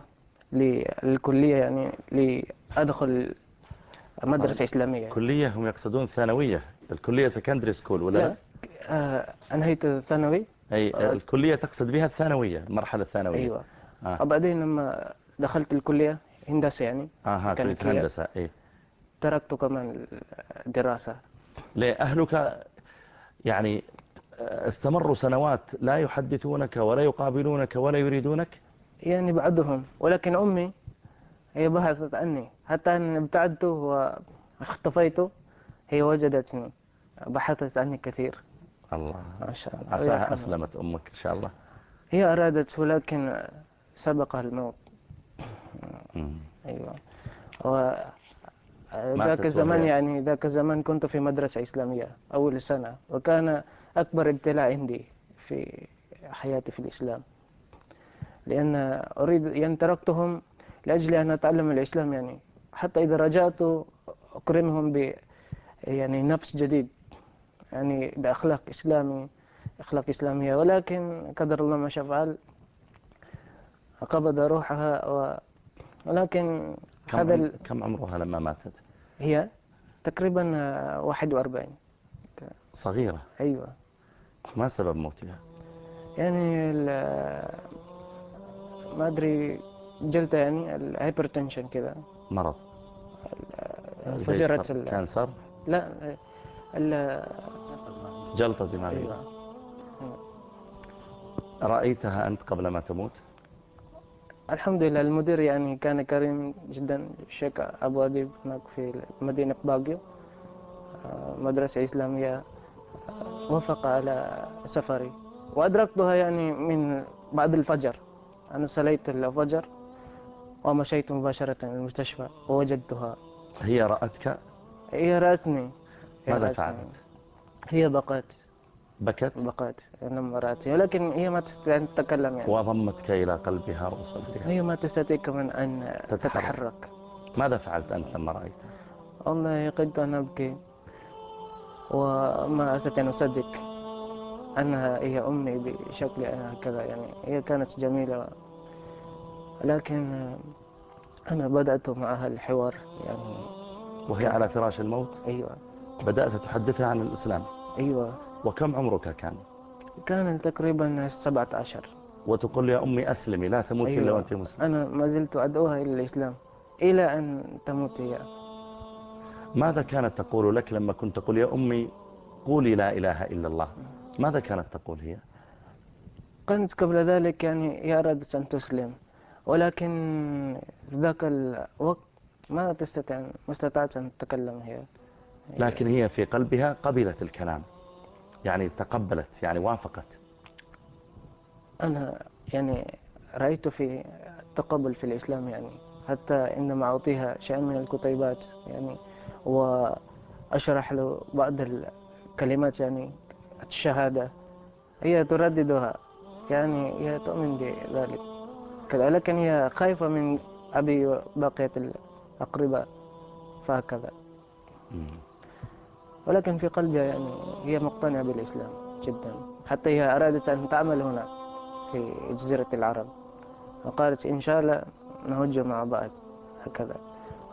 للكلية يعني لأدخل مدرسة إسلامية. كلية هم يقصدون ثانوية. الكلية secondary school ولا لا؟ آه، أنهيت الثانوي أي الكلية تقصد بها الثانوية المرحلة الثانوية. أيوة. آه. وبعدين لما دخلت الكلية هندسة يعني آه كانت هندسة إيه تركت كمان الدراسة. ليه؟ أهلك يعني آه، استمروا سنوات لا يحدثونك ولا يقابلونك ولا يريدونك؟ يعني بعدهم ولكن أمي هي بحثت عني. حتى أن ابتعدت واختفيت هي وجدتني. بحثت عني كثير. الله. ما شاء الله. عساها. أسلمت أمك إن شاء الله. هي أرادت ولكن سبقها الموت. أيوة. ذاك الزمان يعني ذاك الزمان كنت في مدرسة إسلامية أول سنة وكان أكبر ابتلاء عندي في حياتي في الإسلام. لأن أريد يعني تركتهم لأجل أن أتعلم الإسلام يعني. حتى إذا رجعت أكرمهم ب يعني نفس جديد يعني بأخلاق إسلامي أخلاق إسلامية. ولكن قدر الله ما شاء فعل قبض روحها و... ولكن كم, هذا. ال... كم عمرها لما ماتت؟ هي تقريبا آه، 41 صغيرة. أيوة. ما سبب موتها؟ يعني ال- ما أدري جلدة يعني ال hypertension كذا. مرض. انفجرت الصر- ال- cancer؟ لا ال جلطة دماغية. أيوة. رأيتها أنت قبل ما تموت؟ الحمد لله المدير يعني كان كريم جدا الشيخ أبو أديب هناك في مدينة باقيو آه، مدرسة إسلامية آه، وافق على سفري. وأدركتها يعني من بعد الفجر. أنا صليت الفجر ومشيت مباشرة إلى المستشفى ووجدتها. هي رأتك؟ هي رأتني. هي ماذا. فعلت؟ هي بقت. بكت؟ بقت لما رأتني ولكن هي ما تستطيع أن تتكلم يعني. وضمتك إلى قلبها وصدرها هي ما تستطيع كمان أن تتحرك. تتحرك. ماذا فعلت أنت لما رأيتها والله كنت أنا أبكي. وما أستطيع أن أصدق أنها هي أمي بشكل هكذا يعني. هي كانت جميلة. لكن أنا بدأت معها الحوار يعني. وهي على فراش الموت؟ أيوة. بدأت تحدثها عن الإسلام. أيوة. وكم عمرك كان؟ كان تقريبا سبعة عشر. وتقول يا أمي أسلمي لا تموتي إلا أيوة. وأنت مسلم أنا ما زلت أدعوها إلى الإسلام. إلى أن تموت هي ماذا كانت تقول لك لما كنت تقول يا أمي قولي لا إله إلا الله؟ ماذا كانت تقول هي؟ كانت قبل ذلك يعني هي أرادت أن تسلم ولكن في ذاك الوقت ما تستطيع ما استطاعت أن تتكلم هي. لكن هي في قلبها قبلت الكلام. يعني تقبلت يعني وافقت. أنا يعني رأيت في التقبل في الإسلام يعني حتى عندما أعطيها شيئا من الكتيبات يعني وأشرح له بعض الكلمات يعني الشهادة. هي ترددها يعني هي تؤمن بذلك. لكن هي خايفة من أبي وبقية الأقرباء فهكذا. ولكن في قلبها يعني هي مقتنعة بالإسلام جدا. حتى هي أرادت أن تعمل هنا في جزيرة العرب. وقالت إن شاء الله نهج مع بعض. هكذا.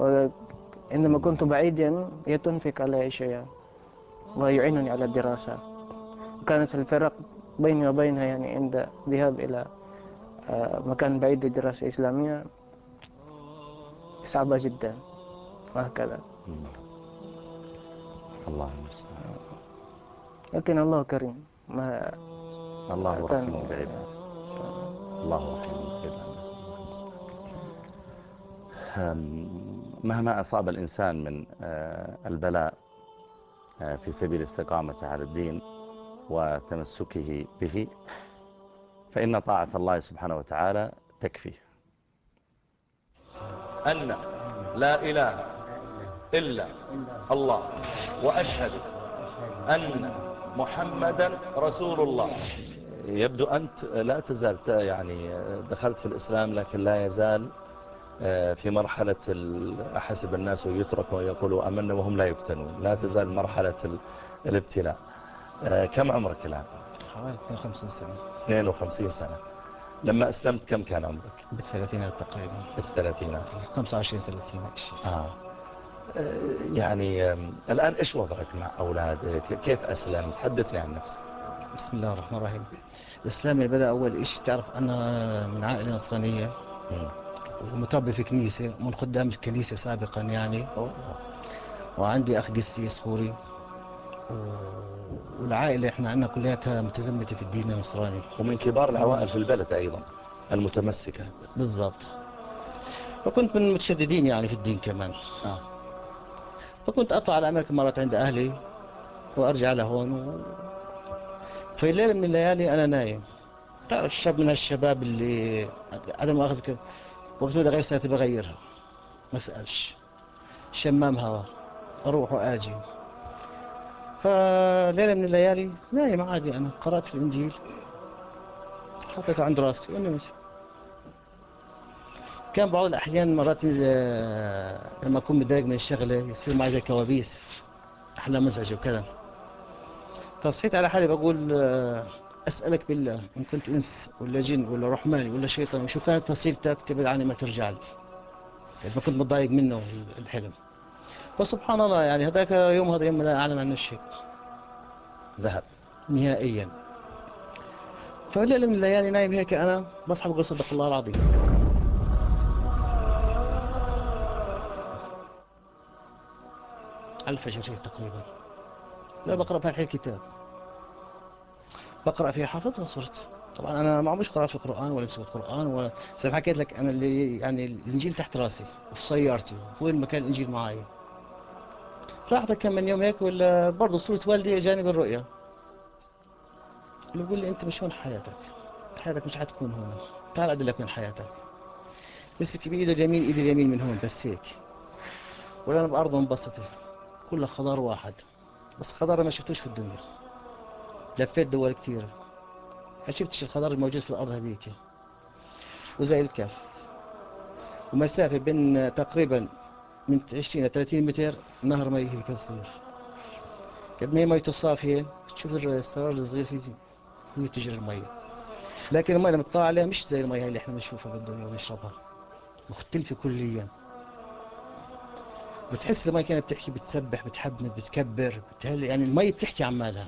وعندما كنت بعيد يعني هي تنفق علي شيئا ويعينني على الدراسة. وكانت الفرق بيني وبينها يعني عند ذهاب إلى آه، مكان بعيد للدراسة الإسلامية صعبة جدا. وهكذا. الله المستعان لكن الله كريم ما الله رحيم بعباده. الله رحيم بعباده. هم، مهما أصاب الإنسان من آه، البلاء آه، في سبيل استقامة على الدين وتمسكه به فإن طاعة الله سبحانه وتعالى تكفيه أن لا إله إلا الله. وأشهد أن محمدا رسول الله يبدو أنت لا تزال يعني دخلت في الإسلام لكن لا يزال آه، في مرحلة أحسب الناس يترك ويقولوا أمنا وهم لا يفتنون. لا تزال مرحلة ال- الابتلاء. آه، كم عمرك الآن؟ حوالي 52 سنة. 52 سنة لما أسلمت كم كان عمرك؟ بالثلاثينات تقريبا. بالثلاثينات. 25 30 هيك شيء آه. آه، يعني الآن إيش وضعك مع أولادك كيف أسلمت؟ حدثني عن نفسك. بسم الله الرحمن الرحيم. الإسلام بدأ أول شيء تعرف أنا من عائلة نصرانية. ومتربي في كنيسة من خدام الكنيسة سابقا يعني. وعندي أخ قسيس سوري والعائلة إحنا عندنا كلياتها متزمتة في الدين النصراني. ومن كبار العوائل في البلد أيضا المتمسكة. بالضبط. فكنت من المتشددين يعني في الدين كمان. آه. فكنت أطلع على أمريكا مرات عند أهلي وأرجع لهون و... في ليلة من الليالي أنا نايم. تعرف الشاب من هالشباب اللي عدم أخذك وقت بدي أغير ساعتي بغيرها. ما أسألش شمام هوا. أروح وآجي. فليلة من الليالي نايم عادي أنا. قرأت في الإنجيل. حطيته عند راسي. ونمت كان بعض الأحيان مرات لما أكون متضايق من الشغلة يصير معي زي كوابيس أحلام مزعجة وكذا. فصحيت على حالي بقول آه، أسألك بالله إن كنت إنس ولا جن ولا رحمن ولا شيطان وشو كانت وسيلتك تبعد عني ما ترجع لي. يعني كنت متضايق منه الحلم. فسبحان الله يعني هذاك يوم هذا يوم لا أعلم عنه شيء ذهب نهائيا. فليلة من الليالي نايم هيك أنا بصحى بقول صدق الله العظيم. الفجر هيك تقريبا. لا بقرأ في الحين كتاب بقرأ فيها حافظ وصرت طبعا أنا ما عمرش قرأت في القرآن ولا مسكت القرآن ولا. زي ما حكيت لك أنا اللي يعني الإنجيل تحت راسي وفي سيارتي وين مكان الإنجيل معي راحت كم من يوم هيك ولا برضه صورة والدي جاني بالرؤيا بيقول لي أنت مش هون حياتك؟ حياتك مش حتكون هون. تعال أدلك من حياتك. مسك بإيده اليمين إيده اليمين من هون بس هيك. ولا أنا بأرض منبسطة. كلها خضار واحد. بس خضار ما شفتوش في الدنيا. لفيت دول كثيرة ما شفتش الخضار الموجود في الأرض هذيك. وزي الكهف. ومسافة بين تقريبا من 20 ل 30 متر نهر مي هيك صغير. قد ما هي ميته صافية تشوف السرار الصغير هي تجري المية لكن المية لما تطلع عليها مش زي المية اللي إحنا بنشوفها بالدنيا ونشربها. مختلفة كليا. بتحس المية كانت بتحكي بتسبح بتحبن بتكبر بتهلي يعني المية بتحكي عن مالها.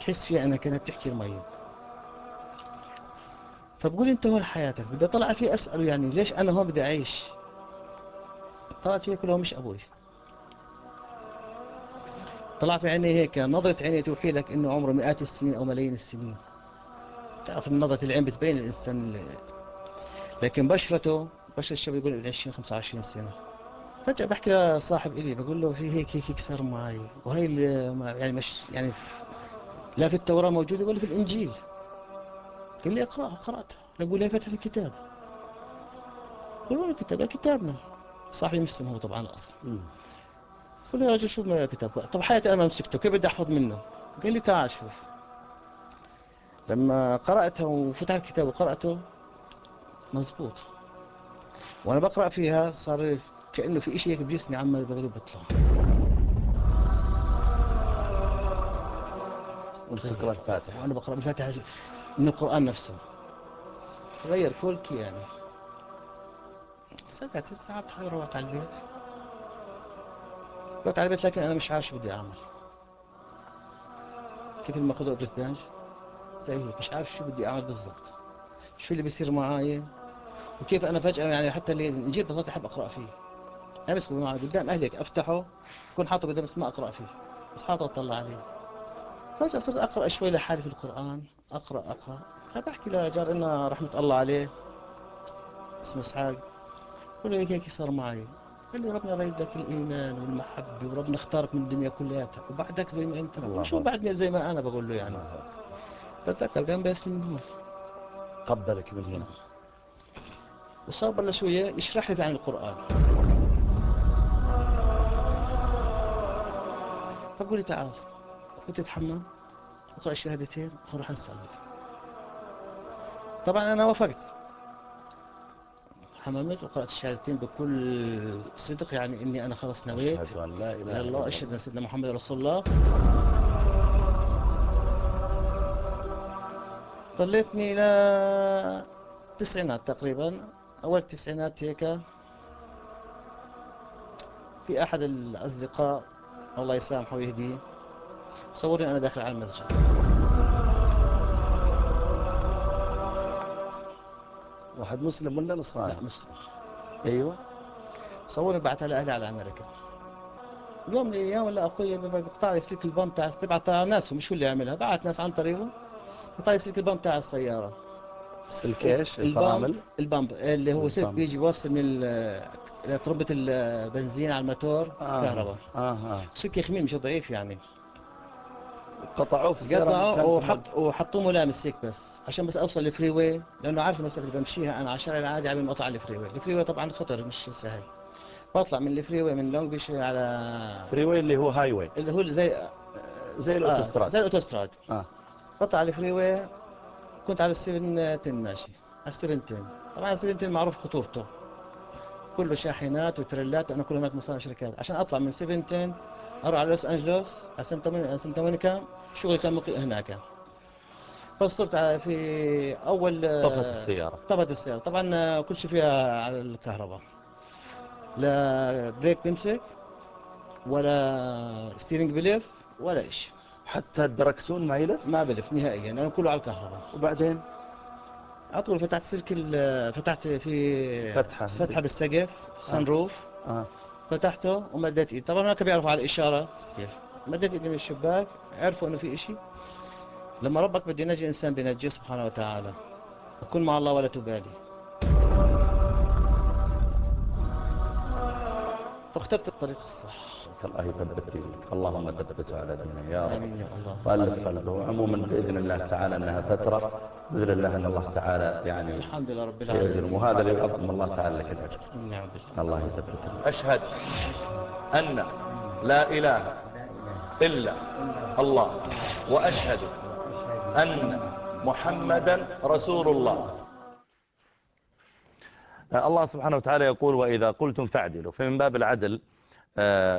تحس فيها إنها كانت بتحكي المية فبقول أنت وين حياتك؟ بدي أطلع فيه أسأله يعني ليش أنا هون بدي أعيش؟ طلعت فيه كله مش أبوي. طلع في عيني هيك نظرة عيني توحي لك إنه عمره مئات السنين أو ملايين السنين. تعرف إن نظرة العين بتبين الإنسان لكن بشرته بشرة الشاب يقول ابن 20 25 سنة. فجأة بحكي لصاحب إلي بقول له في هيك هيك هيك صار معي وهي يعني مش يعني لا في التوراة موجودة ولا في الإنجيل. قال لي أقرأها قرأتها. نقول لي فتح الكتاب. قل وين الكتاب كتابنا. صاحبي مسلم هو طبعا أصلا قلت له يا رجل شو ما الكتاب طب حياتي أنا ما مسكته كيف بدي أحفظ منه؟ قال لي تعال شوف. لما قرأتها وفتح الكتاب وقرأته مزبوط. وأنا بقرأ فيها صار كأنه في إشي هيك بجسمي عمال بغلب بيطلع وانت تقرأ الفاتحة. وأنا بقرأ بالفاتحة من القرآن نفسه. غير كل يعني. سكت تعبت حالي روحت على البيت. رحت على البيت لكن أنا مش عارف شو بدي أعمل. كيف أخذ قدرة بنج؟ زي هيك مش عارف شو بدي أعمل بالضبط. شو اللي بيصير معي وكيف أنا فجأة يعني حتى اللي الإنجيل بطلت أحب أقرأ فيه. أمسكه معي قدام أهلي هيك أفتحه أكون حاطه قدام ما أقرأ فيه. بس حاطه أطلع عليه. فجأة صرت أقرأ شوي لحالي في القرآن. أقرأ أقرأ. فبحكي لجار إنه رحمة الله عليه. اسمه إسحاق. قل له هيك هيك صار معي؟ قال لي ربنا ريدك الإيمان والمحبة وربنا اختارك من الدنيا كلها. وبعدك زي ما الله شو. بعدني زي ما أنا بقول له يعني. بتذكر قام بس من هون قبلك من هنا. وصار بلش وياه يشرح لي عن القرآن. فقول لي تعال كنت تتحمم اقرأ الشهادتين ونروح نصلي طبعا أنا وافقت. حممت وقرأت الشهادتين بكل صدق يعني إني أنا خلص نويت. أشهد أن لا إله لا إلا الله الله. أشهد أن سيدنا محمد رسول الله. ظليتني إلى التسعينات تقريبا أول التسعينات هيك في أحد الأصدقاء الله يسامحه ويهديه. صورني أنا داخل على المسجد. واحد مسلم ولا نصراني؟ لا مسلم. أيوه. صورني بعتها لأهلي على أمريكا. يوم من الأيام ولا أخوي بقطع لي سلك البام تاع على ناس مش هو اللي يعملها. بعت ناس عن طريقه. قطع لي سلك البام تاع السيارة. سلك إيش الفرامل؟ البامب اللي هو سلك. بيجي بيوصل من لتربة البنزين على الموتور آه. كهرباء. آه آه. سلك يخمين مش ضعيف يعني. قطعوه في السيارة كانت وحط وحطوه ملامس هيك بس عشان بس أوصل ال freeway لأنه عارف المسافة اللي بمشيها أنا على الشارع العادي ما اطلع ال freeway ال freeway طبعا خطر مش سهل بطلع من ال freeway من لونج بيش على freeway اللي هو highway اللي هو زي زي آه الأوتوستراد. زي الأوتوستراد. آه. بطلع على ال freeway كنت على ال seven ten ماشي على ال seven ten. طبعا ال seven ten معروف خطورته. كله شاحنات وتريلات لأنه كله هناك مصانع شركات. عشان أطلع من seven ten أروح على لوس أنجلوس على سانتا مون- سانتا مونيكا شغلي كان مقيم هناك. فصرت في اول طفت السيارة. طفت السيارة. طبعا كل شيء فيها على الكهرباء. لا brake بيمسك ولا steering بلف ولا شيء حتى الدركسون ما يلف؟ ما بلف نهائيا لأنه كله على الكهرباء. وبعدين؟ على طول فتحت سلك ال- فتحت في فتحة. فتحة بالسقف سن روف آه. فتحته ومديت ايدي طبعا هناك بيعرفوا على الإشارة. كيف؟ مديت ايدي من الشباك. عرفوا إنه في إشي. لما ربك بده ينجي إنسان بينجيه سبحانه وتعالى. وكن مع الله ولا تبالي. فاخترت الطريق الصح. الله يثبت دينك اللهم ثبته على دينك يا رب. آمين يا الله. وألف قلبه عموما بإذن الله تعالى أنها فترة بإذن الله أن الله تعالى يعني الحمد لله رب العالمين. وهذا اللي يعظم الله تعالى لك الأجر. نعم الله يثبتك أشهد أن لا إله إلا الله وأشهد أن محمدا رسول الله الله سبحانه وتعالى يقول وإذا قلتم فاعدلوا. فمن باب العدل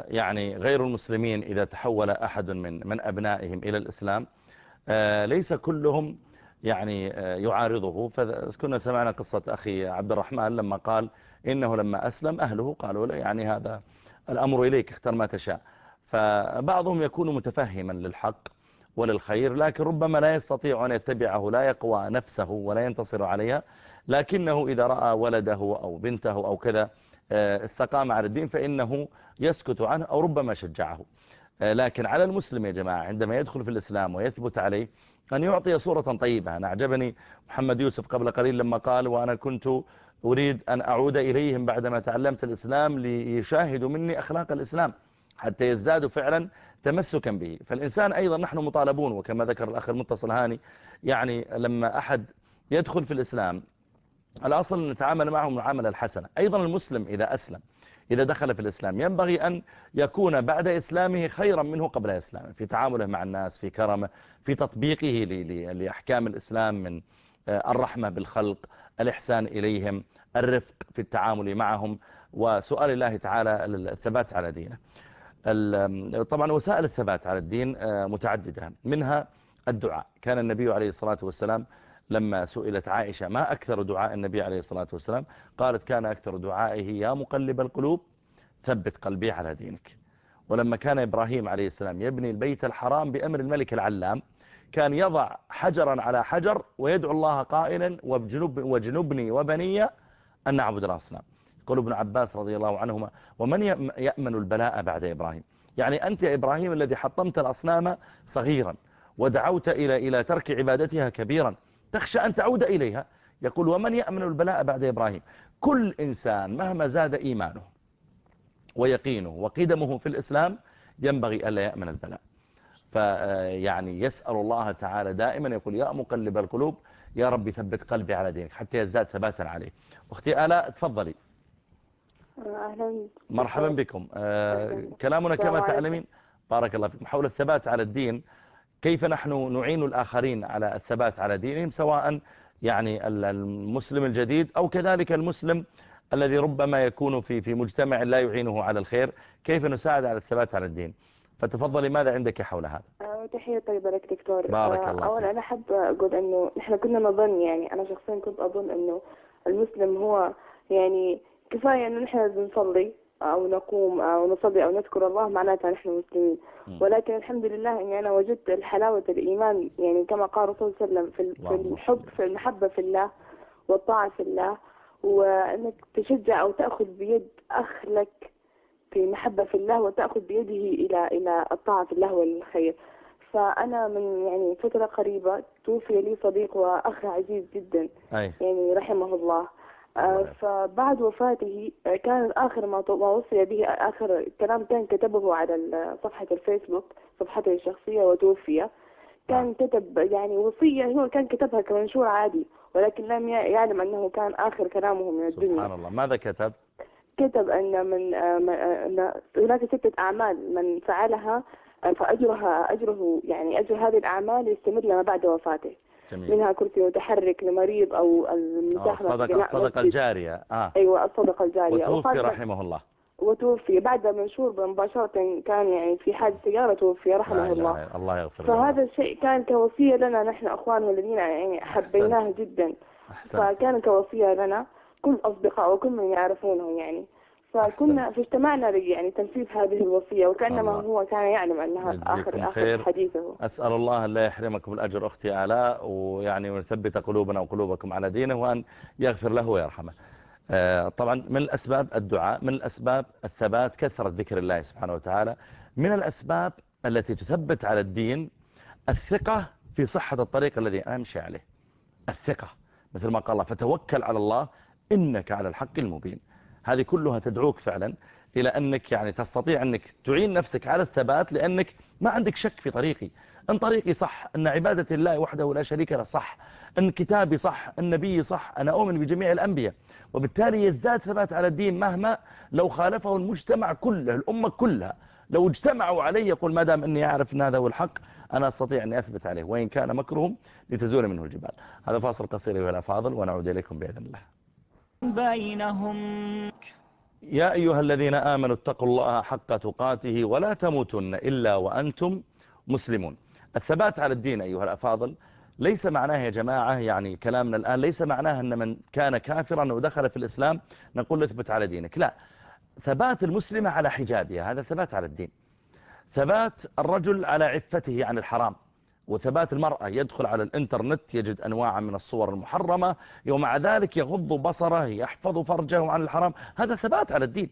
يعني غير المسلمين إذا تحول أحد من من أبنائهم إلى الإسلام. آه، ليس كلهم يعني آه، يعارضه. فكنا سمعنا قصة أخي عبد الرحمن لما قال إنه لما أسلم أهله قالوا له يعني هذا الأمر إليك اختر ما تشاء. فبعضهم يكون متفهما للحق وللخير لكن ربما لا يستطيع أن يتبعه لا يقوى نفسه ولا ينتصر عليها. لكنه إذا رأى ولده أو بنته أو كذا آه، استقام على الدين فإنه يسكت عنه أو ربما شجعه. آه، لكن على المسلم يا جماعة عندما يدخل في الإسلام ويثبت عليه أن يعطي صورة طيبة. أنا أعجبني محمد يوسف قبل قليل لما قال وأنا كنت أريد أن أعود إليهم بعدما تعلمت الإسلام ليشاهدوا مني أخلاق الإسلام حتى يزدادوا فعلا تمسكا به. فالإنسان أيضا نحن مطالبون وكما ذكر الأخ المتصل هاني يعني لما أحد يدخل في الإسلام الأصل نتعامل معه معاملة الحسنة. أيضا المسلم إذا أسلم إذا دخل في الإسلام. ينبغي أن يكون بعد إسلامه خيرا منه قبل إسلامه في تعامله مع الناس في كرمه في تطبيقه لأحكام الإسلام من آه، الرحمة بالخلق الإحسان إليهم الرفق في التعامل معهم وسؤال الله تعالى الثبات على دينه. طبعا وسائل الثبات على الدين آه، متعددة منها الدعاء. كان النبي عليه الصلاة والسلام لما سئلت عائشة ما أكثر دعاء النبي عليه الصلاة والسلام؟ قالت كان أكثر دعائه يا مقلب القلوب ثبت قلبي على دينك. ولما كان إبراهيم عليه السلام يبني البيت الحرام بأمر الملك العلام كان يضع حجرا على حجر ويدعو الله قائلا وجنب وجنبني وبني أن نعبد الأصنام يقول ابن عباس رضي الله عنهما ومن يأم- يأمن البلاء بعد إبراهيم؟ يعني أنت يا إبراهيم الذي حطمت الأصنام صغيرا ودعوت إلى إلى ترك عبادتها كبيرا. تخشى أن تعود إليها. يقول ومن يأمن البلاء بعد إبراهيم؟ كل إنسان مهما زاد إيمانه ويقينه وقدمه في الإسلام ينبغي ألا يأمن البلاء. فيعني يسأل الله تعالى دائما يقول يا مقلب القلوب يا رب ثبت قلبي على دينك حتى يزداد ثباتا عليه. أختي آلاء تفضلي. أهلا مرحبا بكم. آه، كلامنا كما. تعلمين بارك الله فيكم حول الثبات على الدين كيف نحن نعين الآخرين على الثبات على دينهم سواء يعني ال- المسلم الجديد أو كذلك المسلم الذي ربما يكون في في مجتمع لا يعينه على الخير كيف نساعد على الثبات على الدين؟ فتفضلي ماذا عندك حول هذا؟ آه، تحية طيبة لك دكتور. بارك آه، الله أولا. أنا حابة أقول إنه نحن كنا نظن يعني أنا شخصيا كنت أظن إنه المسلم هو يعني كفاية إنه نحن بنصلي. أو نقوم أو نصلي أو نذكر الله معناتها نحن مسلمين. ولكن الحمد لله إني أنا وجدت الحلاوة الإيمان يعني كما قال الرسول صلى الله عليه وسلم في الحب في المحبة في الله والطاعة في الله وأنك تشجع أو تأخذ بيد أخ لك في محبة في الله وتأخذ بيده إلى إلى الطاعة في الله والخير فأنا من يعني فترة قريبة توفي لي صديق وأخ عزيز جدا أي يعني رحمه الله. فبعد وفاته آه، كان آخر ما وصي به آخر كلام كان كتبه على صفحة الفيسبوك صفحته الشخصية وتوفي. كان كتب يعني وصية هو كان كتبها كمنشور عادي ولكن لم يعلم أنه كان آخر كلامه من الدنيا. سبحان الله. ماذا كتب؟ كتب أن من آه، آه، هناك ستة أعمال من فعلها آه، فأجرها أجره يعني أجر هذه الأعمال يستمر لما بعد وفاته. جميل. منها كرسي متحرك لمريض أو المساهمة في صدقة بناء صدقة مسجد. الجارية. آه. أيوة الصدقة الجارية. وتوفي رحمه الله. وتوفي. بعد منشور مباشرة كان يعني في حادث سيارة توفي رحمه الله. الله يغفر له. فهذا الشيء كان كوصية لنا نحن أخوانه الذين يعني حبيناه جدا. أحسنت. فكان كوصية لنا كل أصدقاء وكل من يعرفونه يعني. فكنا فاجتمعنا لي يعني تنفيذ هذه الوصية وكأنما الله. هو كان يعلم أنها آخر خير. آخر حديثه. أسأل الله أن لا يحرمكم الأجر أختي آلاء ويعني ويثبت قلوبنا وقلوبكم على دينه وأن يغفر له ويرحمه. آه، طبعا من الأسباب الدعاء من الأسباب الثبات كثرة ذكر الله سبحانه وتعالى. من الأسباب التي تثبت على الدين الثقة في صحة الطريق الذي أمشي عليه. الثقة مثل ما قال الله فتوكل على الله إنك على الحق المبين. هذه كلها تدعوك فعلا إلى أنك يعني تستطيع أنك تعين نفسك على الثبات لأنك ما عندك شك في طريقي. أن طريقي صح أن عبادة الله وحده لا شريك له صح أن كتابي صح النبي صح أنا أؤمن بجميع الأنبياء. وبالتالي يزداد ثبات على الدين مهما لو خالفه المجتمع كله الأمة كلها. لو اجتمعوا عليه يقول ما دام أني أعرف أن هذا هو الحق أنا أستطيع أن أثبت عليه. وإن كان مكرهم لتزول منه الجبال. هذا فاصل قصير أيها الأفاضل ونعود إليكم بإذن الله. بينهم. يا أيها الذين آمنوا اتقوا الله حق تقاته ولا تموتن إلا وأنتم مسلمون. الثبات على الدين أيها الأفاضل ليس معناه يا جماعة يعني كلامنا الآن ليس معناه أن من كان كافرا ودخل في الإسلام نقول اثبت على دينك. لا ثبات المسلمة على حجابها هذا ثبات على الدين. ثبات الرجل على عفته عن الحرام. وثبات المرأة يدخل على الإنترنت يجد أنواع من الصور المحرمة ومع ذلك يغض بصره يحفظ فرجه عن الحرام. هذا ثبات على الدين.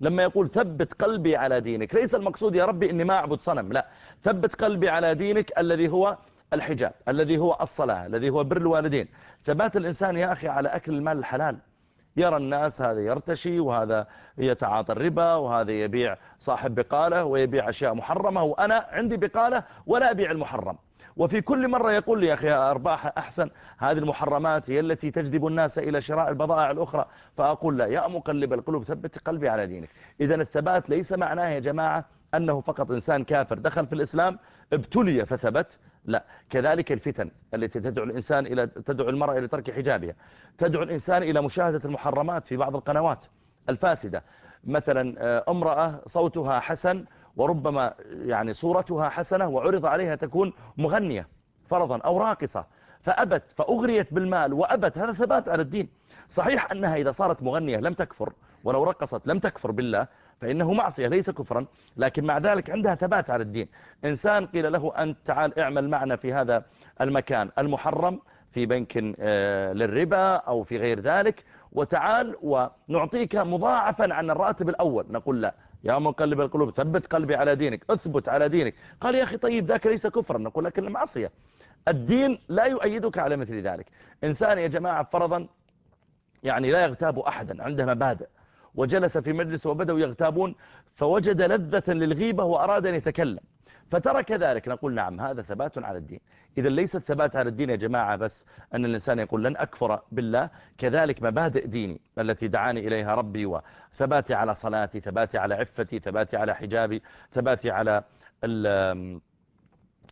لما يقول ثبت قلبي على دينك ليس المقصود يا ربي إني ما أعبد صنم لا. ثبت قلبي على دينك الذي هو الحجاب الذي هو الصلاة الذي هو بر الوالدين. ثبات الإنسان يا أخي على أكل المال الحلال. يرى الناس هذا يرتشي وهذا يتعاطى الربا وهذا يبيع صاحب بقالة ويبيع أشياء محرمة وأنا عندي بقالة ولا أبيع المحرم. وفي كل مرة يقول لي يا أخي أرباح أحسن هذه المحرمات هي التي تجذب الناس إلى شراء البضائع الأخرى. فأقول لا يا مقلب القلوب ثبت قلبي على دينك. إذا الثبات ليس معناه يا جماعة أنه فقط إنسان كافر دخل في الإسلام ابتلي فثبت لا. كذلك الفتن التي تدعو الإنسان إلى تدعو المرأة إلى ترك حجابها تدعو الإنسان إلى مشاهدة المحرمات في بعض القنوات الفاسدة. مثلا آه، امرأة صوتها حسن وربما يعني صورتها حسنة وعرض عليها تكون مغنية فرضا أو راقصة. فأبت فأغريت بالمال وأبت. هذا ثبات على الدين. صحيح أنها إذا صارت مغنية لم تكفر ولو رقصت لم تكفر بالله فإنه معصية ليس كفرا. لكن مع ذلك عندها ثبات على الدين. إنسان قيل له أنت تعال اعمل معنا في هذا المكان المحرم في بنك آه، للربا أو في غير ذلك وتعال ونعطيك مضاعفا عن الراتب الأول. نقول لا. يا مقلب القلوب ثبت قلبي على دينك اثبت على دينك. قال يا أخي طيب ذاك ليس كفرا نقول لكن معصية الدين لا يؤيدك على مثل ذلك. إنسان يا جماعة فرضا يعني لا يغتاب أحدا عنده مبادئ. وجلس في مجلس وبدأوا يغتابون فوجد لذة للغيبة وأراد أن يتكلم. فترك ذلك نقول نعم هذا ثبات على الدين. إذا ليس الثبات على الدين يا جماعة بس أن الإنسان يقول لن أكفر بالله كذلك مبادئ ديني التي دعاني إليها ربي وثباتي على صلاتي ثباتي على عفتي ثباتي على حجابي ثباتي على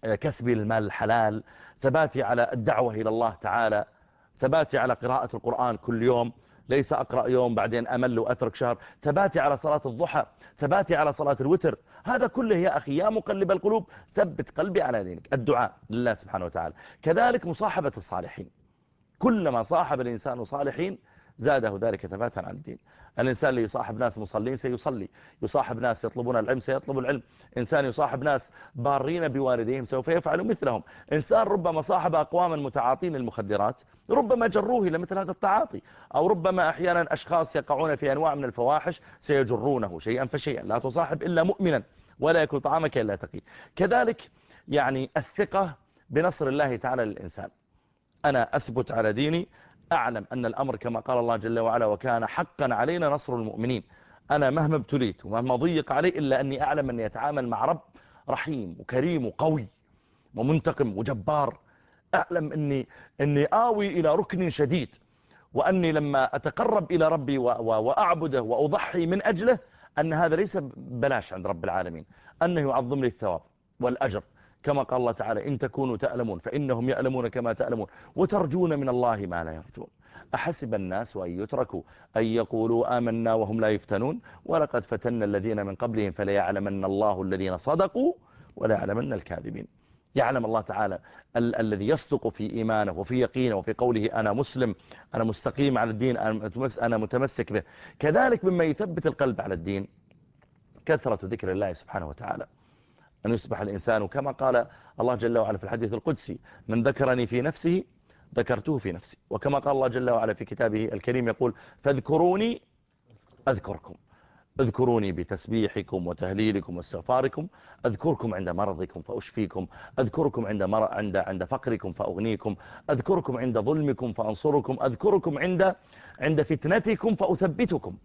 كسبي المال الحلال ثباتي على الدعوة إلى الله تعالى ثباتي على قراءة القرآن كل يوم ليس أقرأ يوم بعدين أمل وأترك شهر ثباتي على صلاة الضحى ثباتي على صلاة الوتر هذا كله يا أخي يا مقلب القلوب ثبت قلبي على دينك الدعاء لله سبحانه وتعالى. كذلك مصاحبة الصالحين كلما صاحب الإنسان صالحين زاده ذلك ثباتا على الدين. الإنسان اللي يصاحب ناس مصلين سيصلي. يصاحب ناس يطلبون العلم سيطلب العلم. إنسان يصاحب ناس بارين بوالديهم سوف يفعل مثلهم. إنسان ربما صاحب أقواما متعاطين للمخدرات ربما جروه إلى مثل هذا التعاطي. أو ربما أحيانا أشخاص يقعون في أنواع من الفواحش سيجرونه شيئا فشيئا. لا تصاحب إلا مؤمنا ولا يكون طعامك إلا تقي. كذلك يعني الثقة بنصر الله تعالى للإنسان. أنا أثبت على ديني أعلم أن الأمر كما قال الله جل وعلا وكان حقا علينا نصر المؤمنين. أنا مهما ابتليت ومهما ضيق علي إلا أني أعلم أني أتعامل مع رب رحيم وكريم وقوي ومنتقم وجبار. أعلم أني, أني آوي إلى ركن شديد وأني لما أتقرب إلى ربي وأعبده وأضحي من أجله أن هذا ليس بلاش عند رب العالمين أنه يعظم لي الثواب والأجر. كما قال الله تعالى إن تكونوا تألمون فإنهم يألمون كما تألمون. وترجون من الله ما لا يرجون أحسب الناس أن يتركوا أن يقولوا آمنا وهم لا يفتنون؟ ولقد فتنا الذين من قبلهم فليعلمن الله الذين صدقوا ولا يعلمن الكاذبين. يعلم الله تعالى ال الذي يصدق في إيمانه وفي يقينه وفي قوله أنا مسلم أنا مستقيم على الدين أنا متمسك به. كذلك مما يثبت القلب على الدين كثرة ذكر الله سبحانه وتعالى. أن يصبح الإنسان كما قال الله جل وعلا في الحديث القدسي من ذكرني في نفسه ذكرته في نفسي. وكما قال الله جل وعلا في كتابه الكريم يقول فاذكروني أذكركم اذكروني بتسبيحكم وتهليلكم واستغفاركم أذكركم عند مرضكم فأشفيكم أذكركم عند مر... عند عند فقركم فأغنيكم أذكركم عند ظلمكم فأنصركم أذكركم عند عند فتنتكم فأثبتكم.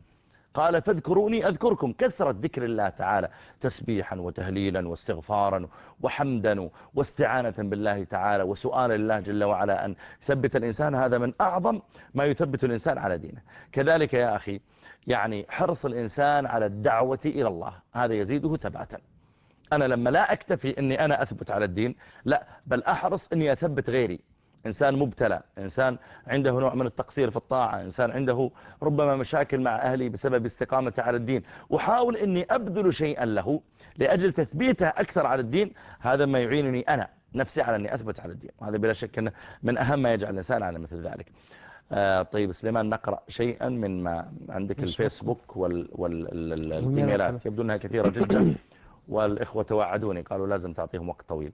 قال فاذكروني أذكركم كثرة ذكر الله تعالى تسبيحا وتهليلا واستغفارا وحمدا واستعانة بالله تعالى وسؤال الله جل وعلا أن يثبت الإنسان هذا من أعظم ما يثبت الإنسان على دينه. كذلك يا أخي يعني حرص الإنسان على الدعوة إلى الله هذا يزيده ثباتا. أنا لما لا أكتفي أني أنا أثبت على الدين لا بل أحرص أني أثبت غيري. إنسان مبتلى إنسان عنده نوع من التقصير في الطاعة إنسان عنده ربما مشاكل مع أهلي بسبب استقامته على الدين. وحاول أني أبذل شيئا له لأجل تثبيته أكثر على الدين هذا ما يعينني أنا نفسي على أني أثبت على الدين. وهذا بلا شك أنه من أهم ما يجعل الإنسان على مثل ذلك. آه طيب سليمان نقرأ شيئا من ما عندك الفيسبوك والإيميلات يبدو أنها كثيرة جدا. والإخوة توعدوني قالوا لازم تعطيهم وقت طويل.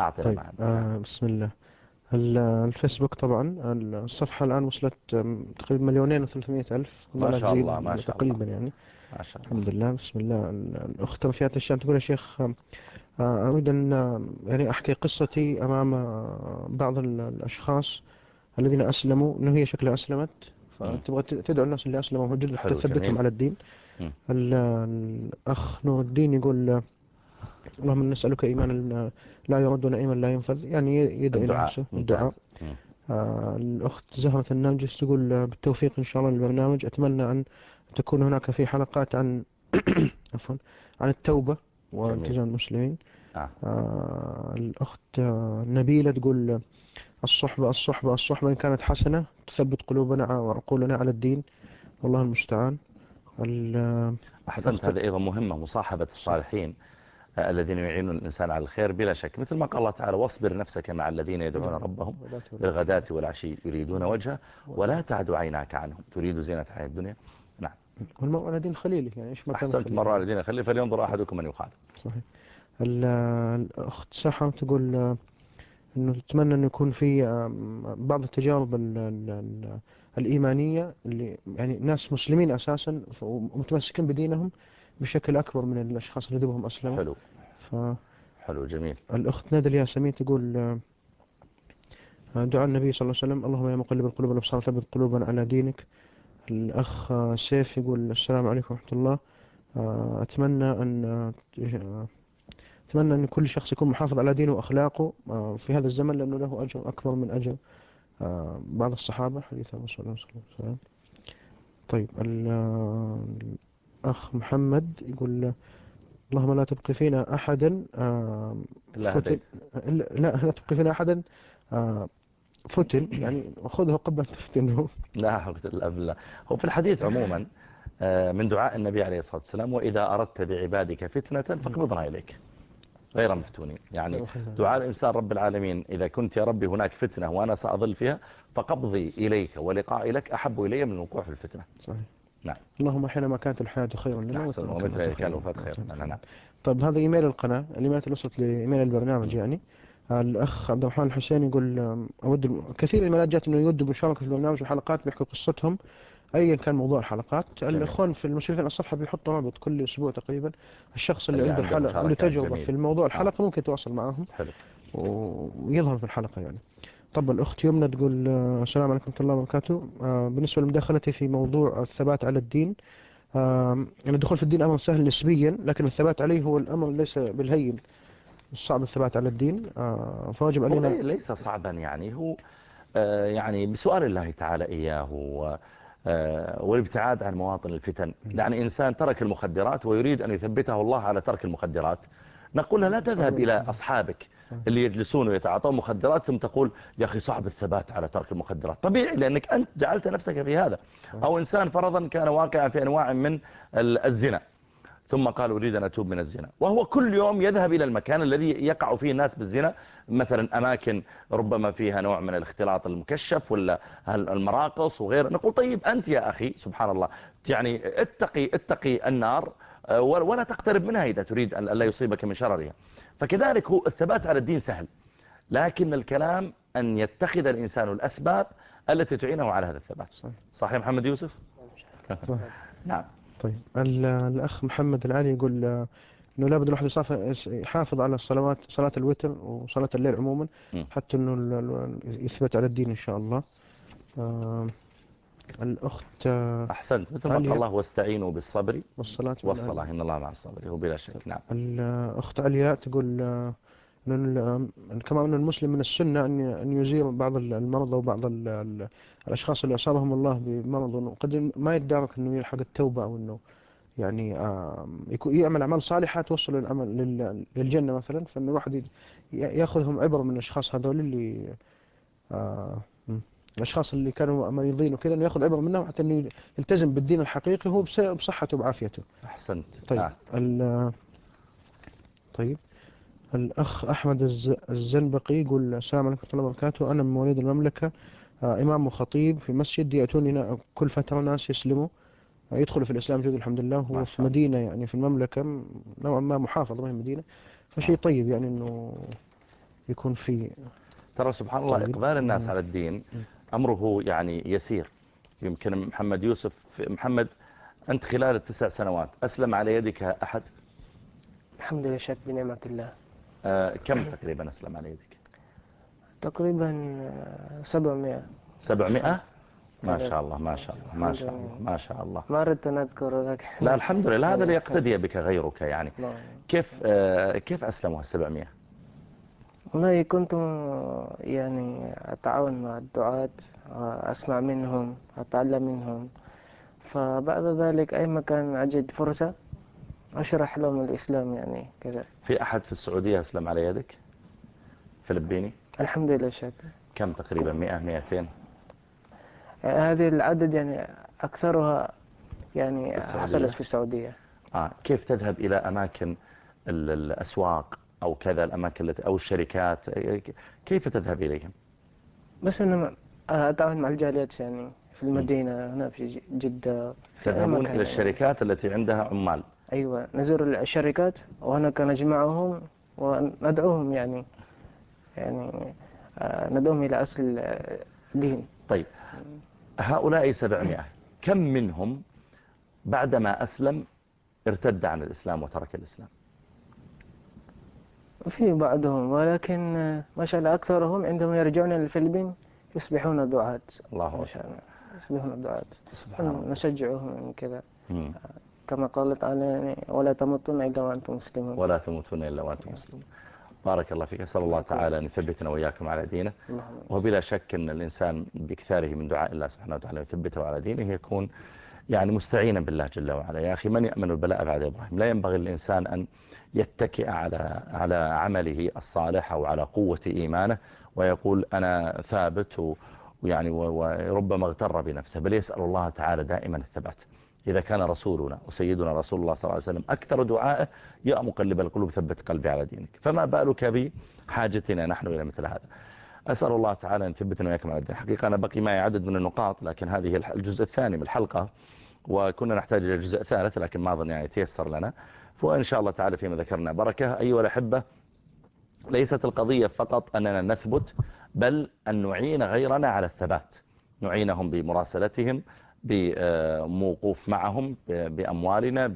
أعطينا طيب آه بسم الله. ال- الفيسبوك طبعا. الصفحة الآن وصلت تقريبا مليونين وثلاثمائة ألف. ما شاء تزيد الله، ما شاء تقريبا يعني. ما شاء الله. الحمد لله بسم الله. ال- الأخت رفيعة الشام تقول يا شيخ آه، أريد أن يعني أحكي قصتي أمام آه، بعض ال- الأشخاص الذين أسلموا. إنه هي شكلها أسلمت. فتبغى ت- تدعو الناس اللي أسلموا. من جد حلو، تثبتهم جميل. على الدين. مم. ال- الأخ نور الدين يقول اللهم نسألك إيمانا لا يرد ونعيما لا ينفذ. يعني يدعي نفسه. الدعاء. آه، الأخت زهرة النرجس تقول بالتوفيق إن شاء الله للبرنامج. أتمنى أن تكون هناك في حلقات عن عفوا عن التوبة والتزام المسلمين. آه. آه، الأخت نبيلة تقول الصحبة الصحبة الصحبة إن كانت حسنة تثبت قلوبنا وعقولنا على الدين. والله المستعان. ال- أحسنت هذه أيضا مهمة مصاحبة الصالحين. الذين يعينون الإنسان على الخير بلا شك. مثل ما قال الله تعالى واصبر نفسك مع الذين يدعون ربهم بالغداة والعشي يريدون وجهه ولا تعد عيناك عنهم. تريد زينة الحياة الدنيا؟ نعم. والمرء على دين خليله يعني إيش ما كان أحسنت خليل. مرة على دين خلي فلينظر أحدكم من يخالف. صحيح. ال- الأخت سحر تقول إنه تتمنى إنه يكون في بعض التجارب ال- ال- ال- الإيمانية اللي يعني ناس مسلمين أساسا ف- ومتمسكين بدينهم بشكل أكبر من الأشخاص اللي دوبهم أسلموا. حلو. فالأخت حلو جميل. نادى الياسمين تقول آه، آه، دعاء النبي صلى الله عليه وسلم اللهم يا مقلب القلوب والأبصار ثبت قلوبنا على دينك. الأخ آه، سيف يقول السلام عليكم ورحمة الله. آه، أتمنى أن آه، آه، أتمنى أن كل شخص يكون محافظ على دينه وأخلاقه آه، في هذا الزمن لأنه له أجر أكبر من أجر آه، بعض الصحابة. حديث الرسول صلى الله عليه وسلم. طيب ال- آه، الأخ محمد يقول آه، اللهم لا تبقي فينا أحدا آه، إلا فتن. لا لا لا تبقي فينا أحدا آه، فتن يعني خذه قبل أن تفتنه. لا حول إلا بالله. هو في الحديث عموما آه، من دعاء النبي عليه الصلاة والسلام وإذا أردت بعبادك فتنة فاقبضنا إليك. غير مفتونين. يعني دعاء الإنسان رب العالمين إذا كنت يا ربي هناك فتنة وأنا سأظل فيها فقبضي إليك ولقائي لك أحب إلي من الوقوع في الفتنة. صحيح. نعم. اللهم حينما كانت الحياة خيرا لنا ومثل ذلك خيراً الوفاة خير لنا. نعم. نعم طيب هذا إيميل القناة الإيميلات اللي وصلت لإيميل البرنامج يعني. الأخ عبد الرحمن الحسين يقول أود كثير ايميلات جات إنه يودوا بالمشاركة في البرنامج وحلقات بيحكوا قصتهم. ايا كان موضوع الحلقات. الإخوان في المشرفين على الصفحة بيحطوا رابط كل أسبوع تقريبا. الشخص اللي, اللي عنده حلقة عنده جميل. في الموضوع الحلقة ممكن يتواصل معهم. حلو. ويظهر في الحلقة يعني. طب الأخت يمنى تقول آه، السلام عليكم ورحمة الله وبركاته. آه، بالنسبة لمداخلتي في موضوع الثبات على الدين آم، يعني الدخول في الدين أمر سهل نسبيا لكن الثبات عليه هو الأمر ليس بالهين. صعب الثبات على الدين. آه، فواجب علينا لي- ليس صعبا يعني. هو آه، يعني بسؤال الله تعالى إياه آه، والابتعاد عن مواطن الفتن. يعني إنسان ترك المخدرات ويريد أن يثبته الله على ترك المخدرات. نقول له لا تذهب إلى أصحابك. اللي يجلسون ويتعاطون مخدرات ثم تقول يا أخي صعب الثبات على ترك المخدرات. طبيعي لأنك أنت جعلت نفسك في هذا. أو إنسان فرضا كان واقعا في أنواع من ال- الزنا. ثم قال أريد أن أتوب من الزنا. وهو كل يوم يذهب إلى المكان الذي يقع فيه الناس بالزنا مثلا أماكن ربما فيها نوع من الاختلاط المكشف ولا المراقص وغيره نقول طيب أنت يا أخي سبحان الله يعني اتقي اتقي النار آه، ولا تقترب منها إذا تريد أن لا يصيبك من شررها. فكذلك هو الثبات على الدين سهل لكن الكلام أن يتخذ الإنسان الأسباب التي تعينه على هذا الثبات. صحيح. محمد يوسف؟ نعم. طيب ال- الأخ محمد العالي يقول آه، إنه لابد الواحد يحافظ على الصلوات صلاة الوتر وصلاة الليل عموما. حتى ال- يثبت على الدين إن شاء الله. آه، الأخت أحسنت. مثل ما قال. الله واستعينوا بالصبر. والصلاة والصلاة إن الله مع الصبر هو بلا شك. نعم. الأخت علياء تقول آه، إن ال- كما أن المسلم من السنة أن يزير بعض ال- المرضى وبعض ال- ال- الأشخاص اللي أصابهم الله بمرض وقد ما يدارك أنه يلحق التوبة أو أنه يعني آه، يعمل أعمال صالحة توصل للعمل لل- للجنة مثلا فإن الواحد يأخذهم عبرة من الأشخاص هذول اللي آه، م. الأشخاص اللي كانوا مريضين وكذا إنه يأخذ عبرة منهم حتى إنه يلتزم بالدين الحقيقي هو بصحته وبعافيته. أحسنت. طيب. ال طيب. الأخ أحمد الز- الزنبقي يقول السلام عليكم ورحمة الله وبركاته. أنا من مواليد المملكة. آه، إمام وخطيب في مسجد يأتوني كل فترة ناس يسلموا. آه، يدخلوا في الإسلام جد الحمد لله. هو في مدينة يعني في المملكة. نوعا ما محافظة ما هي مدينة فشيء طيب يعني إنه يكون في ترى سبحان الله طيب. إقبال الناس. على الدين. أمره يعني يسير. يمكن محمد يوسف محمد أنت خلال التسع سنوات أسلم على يدك أحد؟ الحمد لله شك بنعمة الله. آه كم تقريبا أسلم على يدك؟ تقريبا آه، 700 سبعمائة؟ ما. شاء الله ما شاء الله ما شاء الله ما شاء الله. ما أردت أن أذكر ذاك لا الحمد لله هذا ليقتدي بك غيرك يعني. نعم. كيف آه كيف أسلموا السبعمائة؟ والله كنت آه، يعني أتعاون مع الدعاة آه، أسمع منهم أتعلم منهم. فبعد ذلك أي مكان أجد فرصة أشرح لهم الإسلام يعني كذا. في أحد في السعودية أسلم على يدك؟ فلبيني؟ الحمد لله شك كم تقريبا؟ مئة مئتين؟ هذه العدد يعني أكثرها يعني. حصلت في السعودية. آه كيف تذهب إلى أماكن ال- الأسواق؟ أو كذا الأماكن التي أو الشركات. آه، كيف تذهب إليهم؟ بس أنا أتعاون مع الجاليات يعني في المدينة هنا في جدة. تذهبون إلى. الشركات التي عندها عمال. أيوة نزور الشركات وهناك نجمعهم وندعوهم يعني يعني آه، ندعوهم إلى أصل آه، الدين. طيب. هؤلاء سبعمائة. كم منهم بعدما أسلم ارتد عن الإسلام وترك الإسلام؟ في بعضهم ولكن آه، ما شاء الله أكثرهم عندما يرجعون إلى الفلبين يصبحون دعاة الله ما أكبر شاء الله. يصبحون دعاة سبحان الله. نشجعهم كذا. مم. كما قال تعالى يعني ولا تموتن إلا وأنتم مسلمون. ولا تموتون إلا وأنتم مسلمون. بارك الله فيك. أسأل الله تعالى أن يثبتنا وإياكم على دينه. وبلا شك أن الإنسان بكثاره من دعاء الله سبحانه وتعالى يثبته على دينه يكون يعني مستعينا بالله جل وعلا. يا أخي من يأمن البلاء بعد إبراهيم؟ لا ينبغي للإنسان أن يتكئ على على عمله الصالح أو على قوة إيمانه ويقول أنا ثابت ويعني وربما اغتر بنفسه بل يسأل الله تعالى دائما الثبات. إذا كان رسولنا وسيدنا رسول الله صلى الله عليه وسلم أكثر دعائه يا مقلب القلوب ثبت قلبي على دينك. فما بالك بحاجتنا نحن إلى مثل هذا؟ أسأل الله تعالى أن يثبتنا وإياكم على الدين. حقيقة أنا بقي معي عدد من النقاط لكن هذه الجزء الثاني من الحلقة وكنا نحتاج إلى الجزء الثالث لكن ما أظن يعني تيسر لنا. وإن شاء الله تعالى فيما ذكرنا. بركة أيها الأحبة ليست القضية فقط أننا نثبت بل أن نعين غيرنا على الثبات. نعينهم بمراسلتهم بموقوف معهم بأموالنا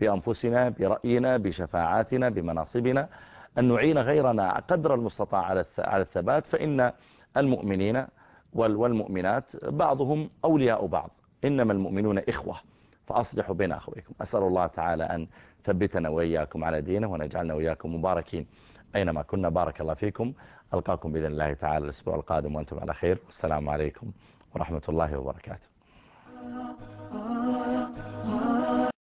بأنفسنا برأينا بشفاعاتنا بمناصبنا. أن نعين غيرنا قدر المستطاع على الث- على الثبات فإن المؤمنين وال- والمؤمنات بعضهم أولياء بعض. إنما المؤمنون إخوة فأصلحوا بين أخويكم. أسأل الله تعالى أن ثبتنا وإياكم على دينه ونجعلنا وإياكم مباركين. أينما كنا بارك الله فيكم. ألقاكم بإذن الله تعالى الأسبوع القادم وأنتم على خير. والسلام عليكم ورحمة الله وبركاته.